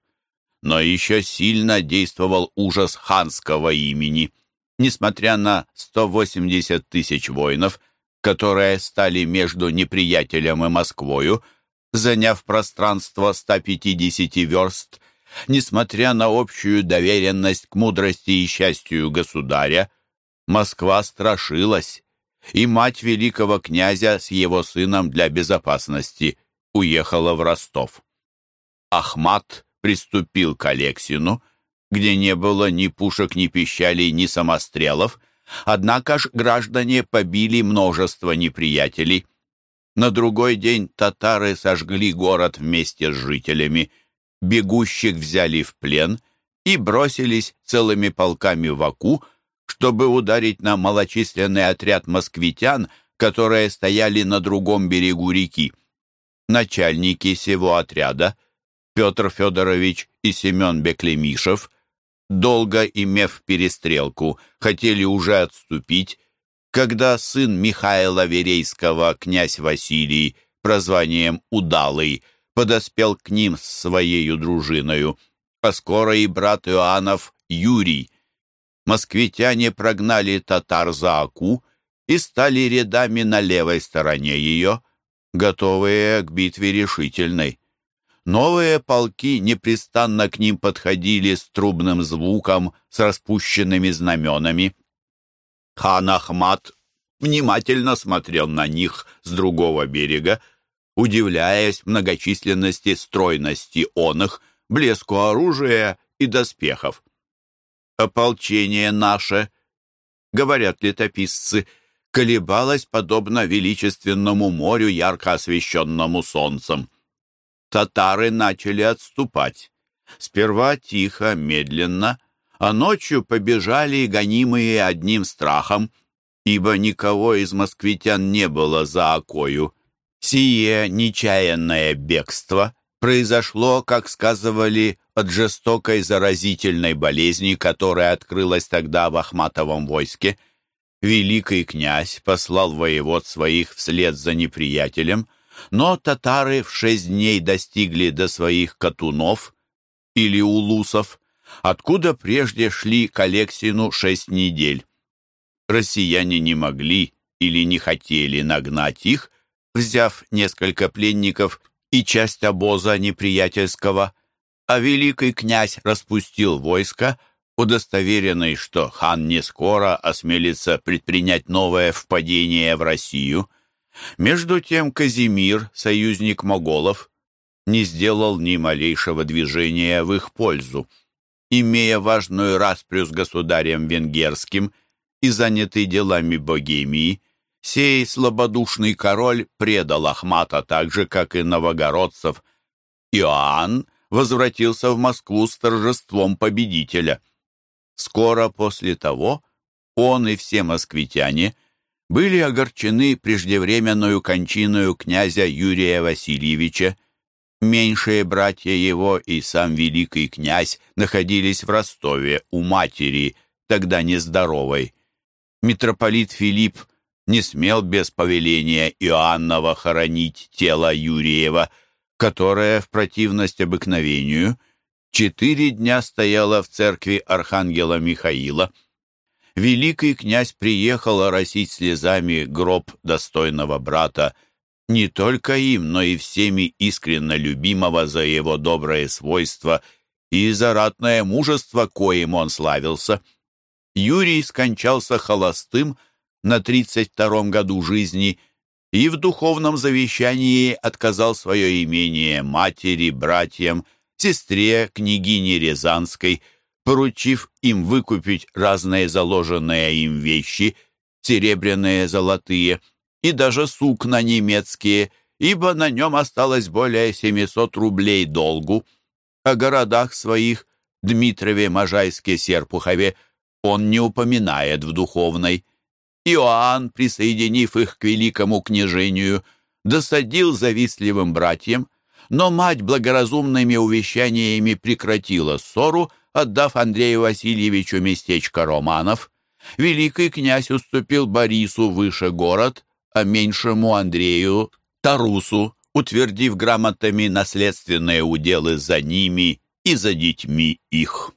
Но еще сильно действовал ужас ханского имени. Несмотря на 180 тысяч воинов, которые стали между неприятелем и Москвою, заняв пространство 150 верст, несмотря на общую доверенность к мудрости и счастью государя, Москва страшилась, и мать великого князя с его сыном для безопасности уехала в Ростов. Ахмат приступил к Алексину, где не было ни пушек, ни пищалей, ни самострелов, однако ж граждане побили множество неприятелей. На другой день татары сожгли город вместе с жителями, бегущих взяли в плен и бросились целыми полками в Аку, чтобы ударить на малочисленный отряд москвитян, которые стояли на другом берегу реки. Начальники сего отряда, Петр Федорович и Семен Беклемишев, долго имев перестрелку, хотели уже отступить, когда сын Михаила Верейского, князь Василий, прозванием Удалый, подоспел к ним с своей дружиною, а скоро и брат Иоаннов Юрий – москвитяне прогнали татар за Аку и стали рядами на левой стороне ее, готовые к битве решительной. Новые полки непрестанно к ним подходили с трубным звуком, с распущенными знаменами. Хан Ахмат внимательно смотрел на них с другого берега, удивляясь многочисленности стройности он их, блеску оружия и доспехов. «Ополчение наше», — говорят летописцы, — колебалось подобно величественному морю, ярко освещенному солнцем. Татары начали отступать. Сперва тихо, медленно, а ночью побежали, гонимые одним страхом, ибо никого из москвитян не было за окою. Сие нечаянное бегство произошло, как сказывали, от жестокой заразительной болезни, которая открылась тогда в Ахматовом войске. Великий князь послал воевод своих вслед за неприятелем, но татары в шесть дней достигли до своих катунов или улусов, откуда прежде шли к Алексину шесть недель. Россияне не могли или не хотели нагнать их, взяв несколько пленников и часть обоза неприятельского, а великий князь распустил войско, удостоверенный, что хан не скоро осмелится предпринять новое впадение в Россию. Между тем Казимир, союзник моголов, не сделал ни малейшего движения в их пользу. Имея важную распрю с государем венгерским и занятый делами Богемии, Сей слабодушный король предал Ахмата так же, как и новогородцев. Иоанн возвратился в Москву с торжеством победителя. Скоро после того он и все москвитяне были огорчены преждевременную кончиною князя Юрия Васильевича. Меньшие братья его и сам великий князь находились в Ростове у матери, тогда нездоровой. Митрополит Филипп не смел без повеления Иоаннова хоронить тело Юрьева, которое, в противность обыкновению, четыре дня стояло в церкви Архангела Михаила. Великий князь приехал оросить слезами гроб достойного брата, не только им, но и всеми искренно любимого за его доброе свойство и за ратное мужество, коим он славился. Юрий скончался холостым, на 32-м году жизни и в духовном завещании отказал свое имение матери, братьям, сестре, княгине Рязанской, поручив им выкупить разные заложенные им вещи, серебряные, золотые и даже сукна немецкие, ибо на нем осталось более 700 рублей долгу. О городах своих, Дмитрове, Можайске, Серпухове, он не упоминает в духовной. Иоанн, присоединив их к великому княжению, досадил завистливым братьям, но мать благоразумными увещаниями прекратила ссору, отдав Андрею Васильевичу местечко Романов. Великий князь уступил Борису выше город, а меньшему Андрею — Тарусу, утвердив грамотами наследственные уделы за ними и за детьми их.